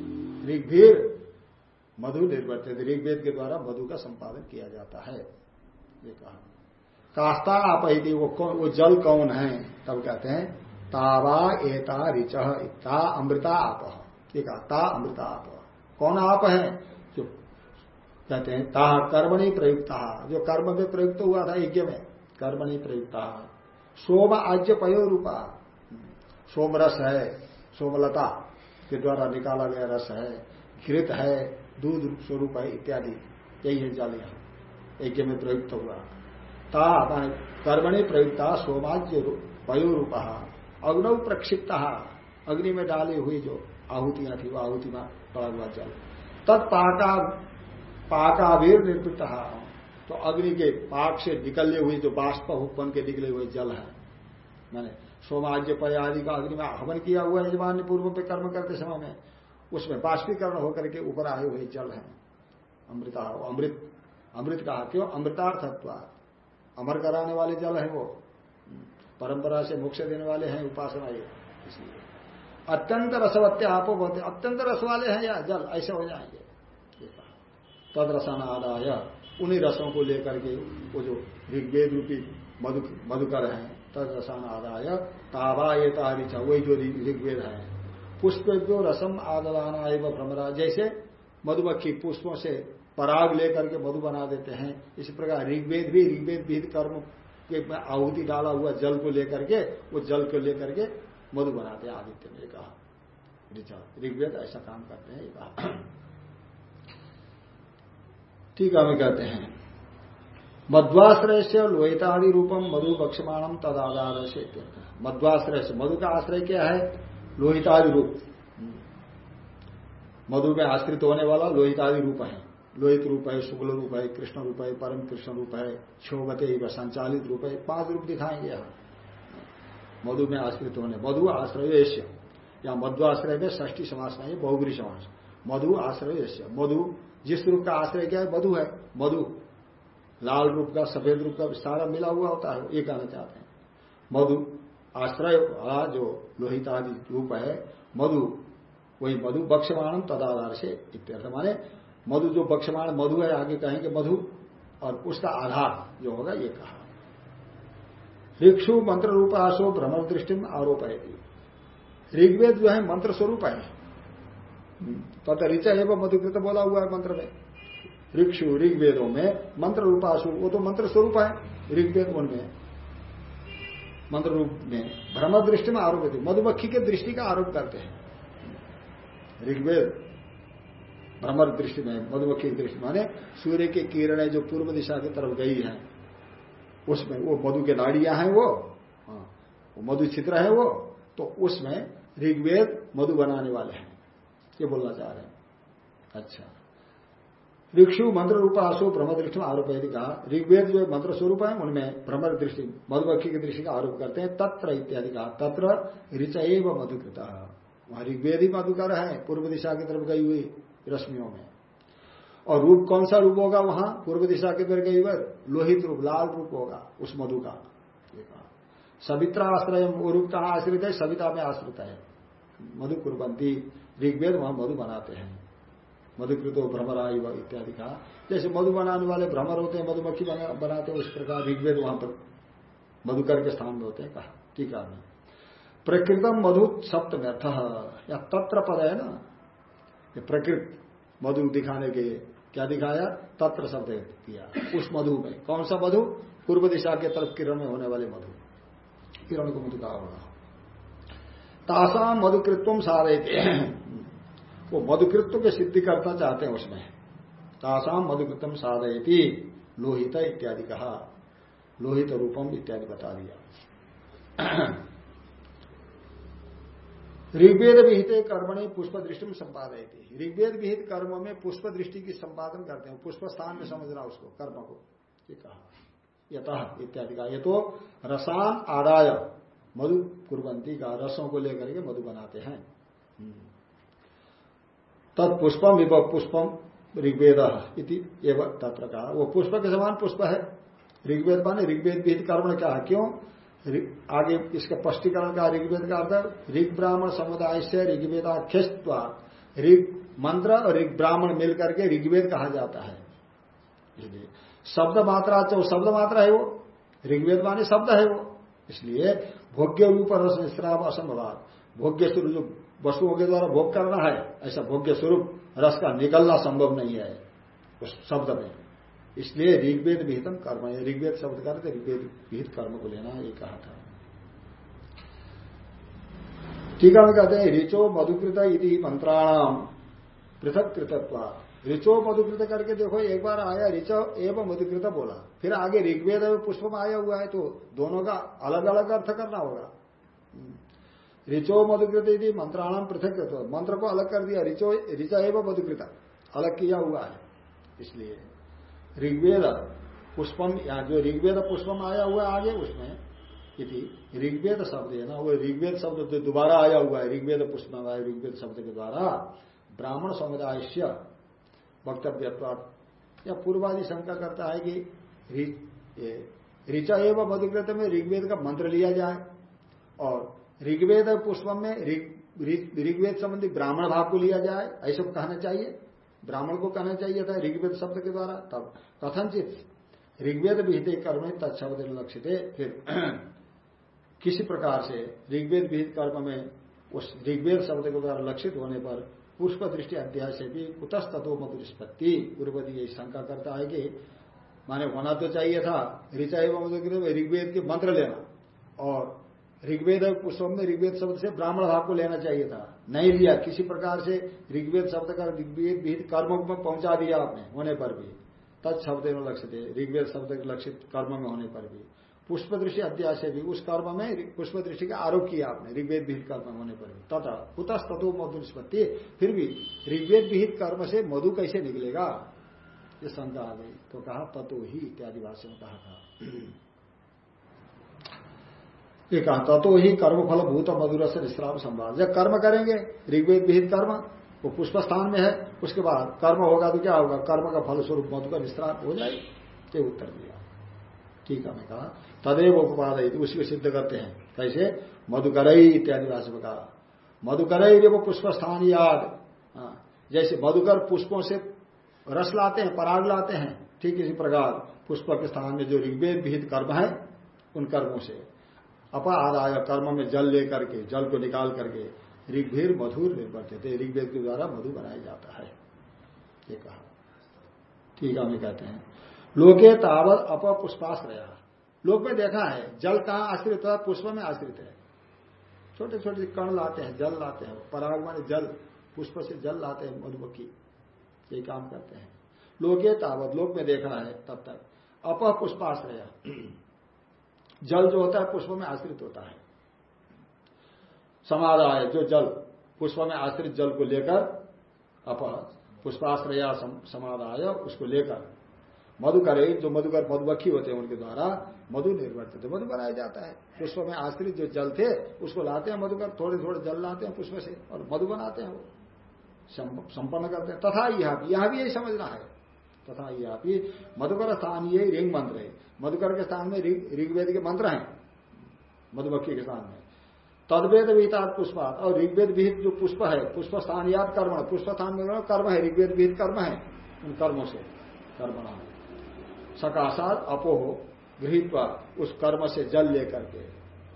ऋग्वीर मधु निर्वर्तित ऋग्वेद के द्वारा मधु का संपादन किया जाता है। ये कहा। कास्ता आप ही वो कौन वो जल कौन है? तब कहते हैं, तावा, एता, रिच ता अमृता, आप। ठीक है ता, अमृता, आप। कौन आप है? जो कहते हैं, ता, कर्मणि प्रयुक्त। जो कर्म में प्रयुक्त हुआ था, यज्ञ में, कर्मणि प्रयुक्ता। सोम आज्य पयो, रूपा। सोम रस है, सोमलता के द्वारा निकाला गया रस है, घृत है दूध, स्वरूप है, इत्यादि। यही है जल यहाँ। यज्ञ में प्रयुक्त हुआ। ता कर्मणि प्रयुक्ता सोमाज्य वयो रूप अग्नौ प्रक्षिप्त। अग्नि में डाली हुई जो आहुतियाँ थी, वो आहुति में पड़ा हुआ जल। तत्पाका पाकावीर निर्वृत्त तो अग्नि के पाक से निकलने हुई जो बाष्प बन के निकले हुए जल है। मैंने सोमाज्य पय आदि का अग्नि में हवन किया हुआ यजमान पूर्व पे कर्म करते समय में। उसमें बाष्पीकरण होकर के ऊपर आए हुए जल है। अमृता, अमृत अमृत कहा क्यों? अमृतार्थत्व अमर कराने वाले जल है वो। परंपरा से मोक्ष देने वाले हैं उपासना ये। इसलिए। अत्यंत रसवत्य आप बोलते अत्यंत रस वाले हैं या जल? ऐसे हो जाएँगे। तद आदाय उन्हीं रसों को लेकर के वो जो ऋग्वेद रूपी मधु, मधुकर है तद आदाय ताबा ये तारिचा वही जो ऋग्वेद है। पुष्प जो रसम आदलाना एवं भ्रमरा। जैसे मधुमक्खी पुष्पों से पराग लेकर के मधु बना देते हैं, इसी प्रकार ऋग्वेद भी, ऋग्वेद विहित कर्म के आहुति डाला हुआ जल को लेकर के, वो जल को लेकर के मधु बनाते हैं, आदित्य ने कहा। ऋग्वेद ऐसा काम करते हैं ठीक है कहते हैं। मध्वाश्रय से लोहितादि रूपम मधु बक्षमाणम तद आधार से मध्वाश्रय से मधु का आश्रय क्या है? लोहितादि रूप। मधु में आश्रित होने वाला लोहितादि रूप है। लोहित रूप है, शुक्ल रूप है, कृष्ण रूप है, परम कृष्ण रूप है क्षोभते संचालित रूप है। पाँच रूप दिखाएँगे यहाँ। मधु में आश्रित होने मधु आश्रय या मधु आश्रय में ष्टी समास नहीं बहुग्री समास। मधु आश्रय मधु जिस रूप का आश्रय क्या है? मधु है। मधु। लाल रूप का, सफ़ेद रूप का सारा मिला हुआ होता है ये कहना चाहते हैं। मधु आश्रय जो लोहित आदि रूप है, मधु, वही मधु बक्षमाणम तदाधार से इत्यर्थ। माने मधु जो बक्षमाण, मधु है, आगे कहेंगे मधु, और उसका आधार जो होगा, ये कहा। ऋक्षु मंत्र रूप आशो भ्रमण दृष्टि में आरोप है ऋग्वेद जो है मंत्र स्वरूप है तथा ऋचा एवं मधुकृत बोला हुआ है मंत्र में। ऋक्षु ऋग्वेदों में मंत्र रूपाशु वो तो मंत्र स्वरूप है, ऋग्वेद उनमें। मंत्र रूप में भ्रम दृष्टि में आरोप होती मधुमक्खी के दृष्टि का आरोप करते हैं। ऋग्वेद भ्रमर दृष्टि में मधुमक्खी की दृष्टि माने सूर्य की किरणें जो पूर्व दिशा की तरफ़ गई है उसमें वो मधु के नाड़ियाँ हैं वो हाँ, वो मधु चित्र है वो तो उसमें ऋग्वेद मधु बनाने वाले हैं। ये बोलना चाह रहे हैं। अच्छा। ऋक्षु मंत्र रूप आशो ब्रह्म दृष्टि में आरोप यदि कहा, ऋग्वेद जो मंत्र स्वरूप है, उनमें भ्रमर दृष्टि, मधुमक्खी की दृष्टि का आरोप करते हैं, तत्र इत्यादि कहा, तत्र ऋच एव मधुकृत। वहाँ ऋग्वेद ही मधुकर है, पूर्व दिशा की तरफ़ गई हुई रश्मियों में। और रूप कौन सा रूप होगा वहाँ? पूर्व दिशा की तरफ़ गई हुई लोहित रूप, लाल रूप होगा, उस मधु का। सवित्रा आश्रय वो रूप कहा आश्रित है? सविता में आश्रित है। मधु कुरबंती ऋग्वेद वहाँ मधु बनाते हैं। मधुकृतो भ्रमरा इत्यादि कहा। जैसे मधु बनाने वाले भ्रमर होते हैं मधुमक्खी बना, बनाते हैं उस प्रकार ऋग्वेद वहाँ पर मधुकर के स्थान में होते हैं कहा। टीका में प्रकृतम मधु सप्तम अर्थ या तत्र पद है ना? ये प्रकृत मधु दिखाने के क्या दिखाया? तत्र शब्द किया उस मधु में। कौन सा मधु? पूर्व दिशा के तरफ़ किरण में होने वाले मधु। किरण को मधु कहा होगा। तासा मधुकृत्व साधे वो मधुकृत्व के सिद्धि करना चाहते हैं उसमें। तासाम मधुकृतम साधयती, लोहित इत्यादि कहा। लोहित रूपम इत्यादि बता दिया। ऋग्वेद विहित कर्मणि पुष्प दृष्टि में संपादयती। ऋग्वेद विहित कर्म में पुष्प दृष्टि की संपादन करते हैं। पुष्प स्थान में समझना उसको, कर्म को। ये कहा। यथ इत्यादि का ये तो रसान आदाय, मधु कुरबंती का, रसों को लेकर के मधु बनाते हैं। हम्म। तत्पुष्पम विव पुष्पम ऋग्वेद इति तत्र कहा। वो पुष्प के समान पुष्प है। ऋग्वेद माने ऋग्वेद विहित कर्म क्या क्यों? आगे इसका स्पष्टीकरण का ऋग्वेद का अर्थ, ऋग ब्राह्मण समुदाय से ऋग्वेदाख्यस्वा ऋग मंत्र और ऋग ब्राह्मण मिलकर के ऋग्वेद कहा जाता है। शब्द मात्रा तो शब्द मात्रा है वो। ऋग्वेद माने शब्द है वो। इसलिए भोग्य रूप रस निश्राव असंभव भोग्य स्वरूप वस्तुओं के द्वारा भोग करना है, ऐसा भोग्य स्वरूप रस का निकलना संभव नहीं है, उस शब्द में। इसलिए ऋग्वेद विहितम कर्म है ऋग्वेद शब्द का ऋग्वेद विहित कर्म को लेना, ये कहा था। टीका में कहते हैं, ऋचो मधुकृत इति मंत्राणाम, पृथक कृतत्व ऋचो मधुकृत करके देखो, एक बार आया, ऋचो एवं मधुकृत बोला। फिर आगे ऋग्वेद पुष्प में आया हुआ है तो दोनों का अलग अलग अर्थ करना होगा। ऋचो मधुकृत यदि मंत्राणाम पृथक तो मंत्र को अलग कर दिया ऋचो ऋचा एवं मधुकृत। अलग किया हुआ है। इसलिए ऋग्वेद पुष्पम, या जो ऋग्वेद पुष्पम आया हुआ आगे, उसमें यदि ऋग्वेद शब्द है ना, वो ऋग्वेद शब्द जो दोबारा आया हुआ है, ऋग्वेद पुष्प ऋग्वेद शब्द के द्वारा। ब्राह्मण समुदाय से वक्तव्य या पूर्वादि शंका करता है कि ऋचा एवं मधुकृत में ऋग्वेद का मंत्र लिया जाए, और ऋग्वेद पुष्प में ऋग्वेद संबंधी ब्राह्मण भाव को लिया जाए, ऐसा कहना चाहिए। ब्राह्मण को कहना चाहिए था ऋग्वेद शब्द के द्वारा, तब कथनचित ऋग्वेद विहित कर्म तत्शब्द लक्षित फिर किसी प्रकार से ऋग्वेद विहित कर्म में उस ऋग्वेद शब्द के द्वारा लक्षित होने पर पुष्प दृष्टि अध्याय से भी कुतस्तत्व मधुस्पत्ति पूर्वदी ये शंका करता है कि माने होना तो चाहिए था, ऋचा एवं ऋग्वेद के मंत्र लेना और ऋग्वेद पुष्प में ऋग्वेद शब्द से ब्राह्मण भाव को लेना चाहिए था। नहीं लिया। किसी प्रकार से ऋग्वेद शब्द का ऋग्वेद विहित कर्म में पहुँचा दिया आपने, होने पर भी। तत्शब्द में लक्ष्य थे ऋग्वेद शब्द लक्षित कर्म में होने पर भी। पुष्प दृष्टि अध्याय से भी उस कर्म में पुष्प दृष्टि का आरोप किया आपने, ऋग्वेद विहित कर्म होने पर भी। तथा कुतस तत्व मधु निष्पत्ति फिर भी ऋग्वेद विहित कर्म से मधु कैसे निकलेगा? ये शंका आ गई। तो कहा तत्व ही इत्यादि भाषा में कहा था। ये कहा तत्व ही कर्मफल भूत मधुर से निष्राम संभाव जब कर्म करेंगे ऋग्वेद विहित कर्म वो पुष्प स्थान में है उसके बाद कर्म होगा तो क्या होगा? कर्म का फल स्वरूप मधु का निष्राम हो जाए ये उत्तर दिया। ठीक है मैं कहा। तदेव उपादय उसी को सिद्ध करते हैं। कैसे? मधुकरई इत्यादि भाषा में कहा मधुकरई वो पुष्प स्थान याद। हाँ, जैसे मधुकर पुष्पों से रस लाते हैं पराग लाते हैं ठीक इसी प्रकार। पुष्प के स्थान में जो ऋग्वेद विहित कर्म है उन कर्मों से। अपा कर्म में जल लेकर के, जल को निकाल करके ऋग्भीर मधुर निर्वर्तित ऋग्वेद के द्वारा मधु बनाया जाता है। ये कहा। ठीक है कहते हैं। लोके तावत अप लोक में देखा है, जल कहाँ आश्रित है? पुष्प में आश्रित है। छोटे छोटे कण लाते हैं, जल लाते हैं। पराग मान जल, पुष्प से जल लाते हैं, मधुमक्खी। ये काम करते हैं। लोके तावत, लोक में देखा है तब तक। अप जल जो होता है पुष्प में आश्रित होता है। समाधाय जो जल, पुष्प में आश्रित जल को लेकर अप, पुष्पाश्रया समाधाय उसको लेकर। मधुकर जो मधुकर, मधुमक्खी होते हैं उनके द्वारा मधु निर्वर्तित मधु बनाया जाता है। पुष्प में आश्रित जो जल थे, उसको लाते हैं मधुकर थोड़े थोड़े जल लाते हैं पुष्प से और मधु बनाते हैं वो। संपन्न करते हैं। तथा यह भी, यहाँ भी यही समझना है। तथा यह भी, मधुकर स्थान ये रिंग मंत्र है। मधुकर के स्थान में ऋग्वेद के मंत्र हैं। मधुमक्खी के स्थान में। तदवेद विहिता पुष्पात। और ऋग्वेद विहित जो पुष्प है, पुष्प स्थान याद कर्म पुष्प स्थान में कर्म है, ऋग्वेद विहित कर्म है। उन कर्मों से कर्म सकाशात अपोह गृहित उस कर्म से जल लेकर के।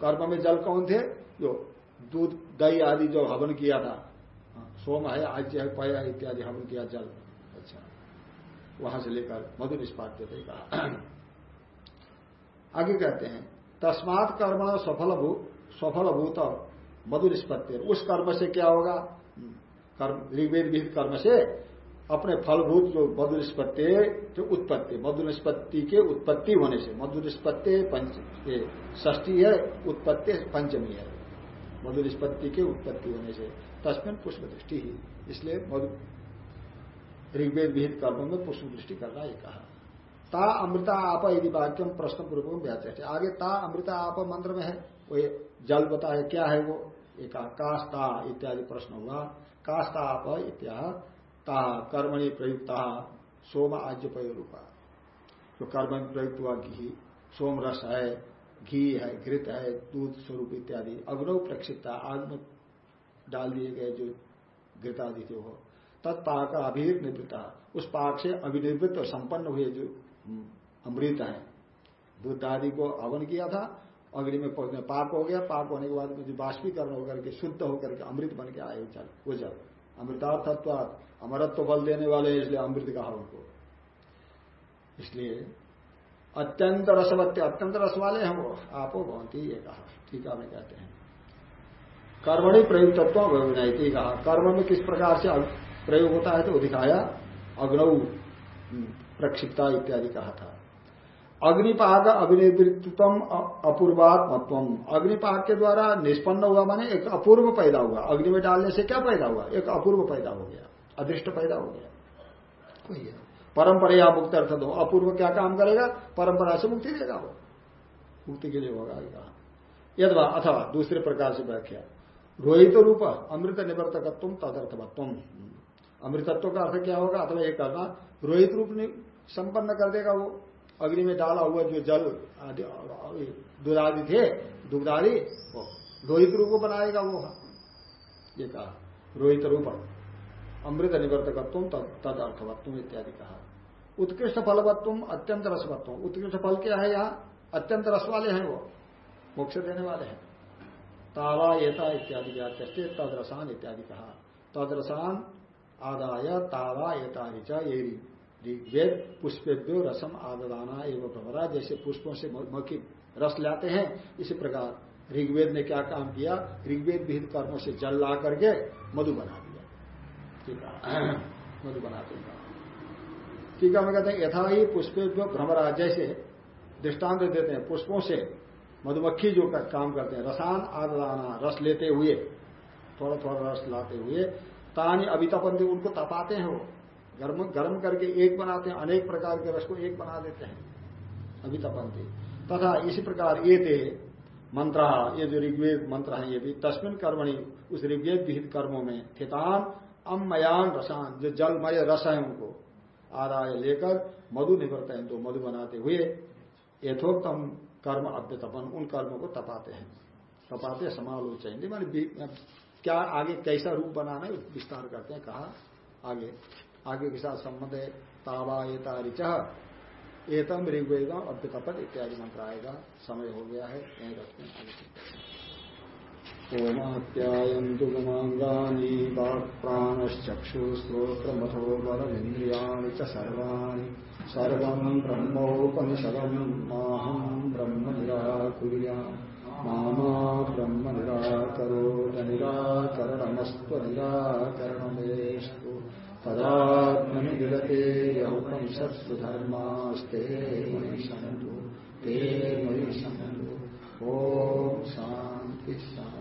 कर्म में जल कौन थे? जो दूध, दही आदि जो हवन किया था। सोम है आज्य है, पया इत्यादि हवन किया जल। अच्छा। वहाँ से लेकर मधु निष्पाद्य थे कहा। आगे कहते हैं, तस्मात कर्म सफल भू सफल भूत मधु निष्पत्ति उस कर्म से क्या होगा? कर्म, ऋग्वेद विहित कर्म से अपने फलभूत जो मधु निष्पत्ति जो उत्पत्ति मधु निष्पत्ति के उत्पत्ति होने से। मधु निष्पत्ति पंच ष्टी है, उत्पत्ति पंचमी है। मधु निष्पत्ति के उत्पत्ति होने से। तस्मिन पुष्प दृष्टि ही। इसलिए ऋग्वेद विहित कर्म में पुष्प दृष्टि करना ये कहा। ता अमृता आप यदि वाक्यम प्रश्न पूर्व में व्याच आगे ता अमृता आप मंत्र में है, वो जल बताए, क्या है वो? एक कास्ता इत्यादि प्रश्न हुआ कास्ता आप इत्या ता कर्मणि प्रयुक्ता, सोम आज्य रूपा जो कर्म प्रयुक्त हुआ, घी सोम रस है, घी है, घृत है, दूध स्वरूप इत्यादि अग्नव प्रक्षिप्ता आग में डाल दिए गए जो घृतादि थे वो तत्पाक अभिर निवृत्ता उस पाक से अभिनिवृत्त संपन्न हुए जो अमृत है। दूध आदि को हवन किया था अग्नि में पहुँचने पाक हो गया पाक होने के बाद जो बाष्पीकरण होकर के शुद्ध होकर के अमृत बन के आए जल वो जल। अमृतार्थत्व अमरत्व बल देने वाले इसलिए अमृत कहा उनको। इसलिए अत्यंत रसवत्य अत्यंत रस वाले हैं वो। आपो भवंती ये कहा ठीक है मैं कहते हैं। कर्मणि प्रयुक्तत्व अभिनयती कहा। कर्म में किस प्रकार से प्रयोग होता है तो दिखाया अग्नऊ हम्म, प्रक्षिप्ता इत्यादि कहा था। अग्निपाक अभिनिवृत्तम अपूर्वात्मत्व अग्निपाक के द्वारा निष्पन्न हुआ माने एक अपूर्व पैदा हुआ। अग्नि में डालने से क्या पैदा हुआ? एक अपूर्व पैदा हो गया। अदृष्ट पैदा हो गया। कोई है? परंपरा मुक्त अर्थ दो। अपूर्व क्या काम करेगा? परंपरा से मुक्ति देगा वो। मुक्ति के लिए होगा कहा। यदवा, अथवा, दूसरे प्रकार से व्याख्या। रोहित रूप, अमृत निवर्तकत्व तदर्थवत्व अमृतत्व का अर्थ क्या होगा? अथवा ये करना रोहित रूप संपन्न कर देगा वो। अग्नि में डाला हुआ जो जल दुधादि थे, दुग्धादि, वो रोहित रूप बनाएगा वो। ये कहा, रोहित रूप। अमृत निवर्तकत्व तद अर्थवत्व इत्यादि कहा। उत्कृष्ट फलवत्व, अत्यंत रसवत्व। उत्कृष्ट फल क्या है यहाँ? अत्यंत रस वाले हैं वो। मोक्ष देने वाले हैं। तावा येता इत्यादि व्याचस्ते तदरसान इत्यादि कहा। तदरसान आदाय, तावा येता ये ऋग्वेद पुष्पेभ्यो रसम आददाना एवं प्रभरा जैसे पुष्पों से मौखिक रस लाते हैं, इसी प्रकार ऋग्वेद ने क्या काम किया? ऋग्वेद विहित कर्मों से जल ला करके मधु बना दिया। मधु बनाते हैं। टीका में कहते हैं, यथा ही पुष्पेभ्यो भ्रमरा जैसे दृष्टांत देते हैं, पुष्पों से मधुमक्खी जो का काम करते हैं, रसान आददाना, रस लेते हुए थोड़ा थोड़ा रस लाते हुए, तानी अभितपंथी उनको तपाते हैं वो। गर्म गर्म करके एक बनाते हैं, अनेक प्रकार के रस को एक बना देते हैं। अभितपंथी तथा इसी प्रकार ये थे मंत्र, ये जो ऋग्वेद मंत्र है, ये भी तस्मिन कर्मणि, उस ऋग्वेद विहित कर्मों में थितान अमयान रसान, जो जलमय रस है उनको, आदाय लेकर मधु निवृत्त हैं तो मधु बनाते हुए यथोक्तम कर्म अभ्यतपन उन कर्मों को तपाते हैं। तपाते समालोचन मान क्या आगे कैसा रूप बनाना है, विस्तार करते हैं, कहा आगे। आगे के साथ संबंध है तावा एता रिच एतम ऋग्वेदम अभ्यतपन इत्यादि मंत्र आएगा। समय हो गया है यही रखते हैं। ओमाप्यायन्तु गुमाङ्गानि वाक्प्राणश्चक्षुश्रोत्रमथो बलमिन्द्रियाणि च सर्वाणि। सर्वम् ब्रह्मोपनिषदम् माहम् ब्रह्म मामा ब्रह्म निराकरोत निराकरणमस्त्वनिराकरणमेस्तु तदात्मनि तदात्मनि तदात्मनिगते यौपनिषत्सु धर्मास्ते मयि सन्तु ते मयि सन्तु ॐ शान्ति शान्ति।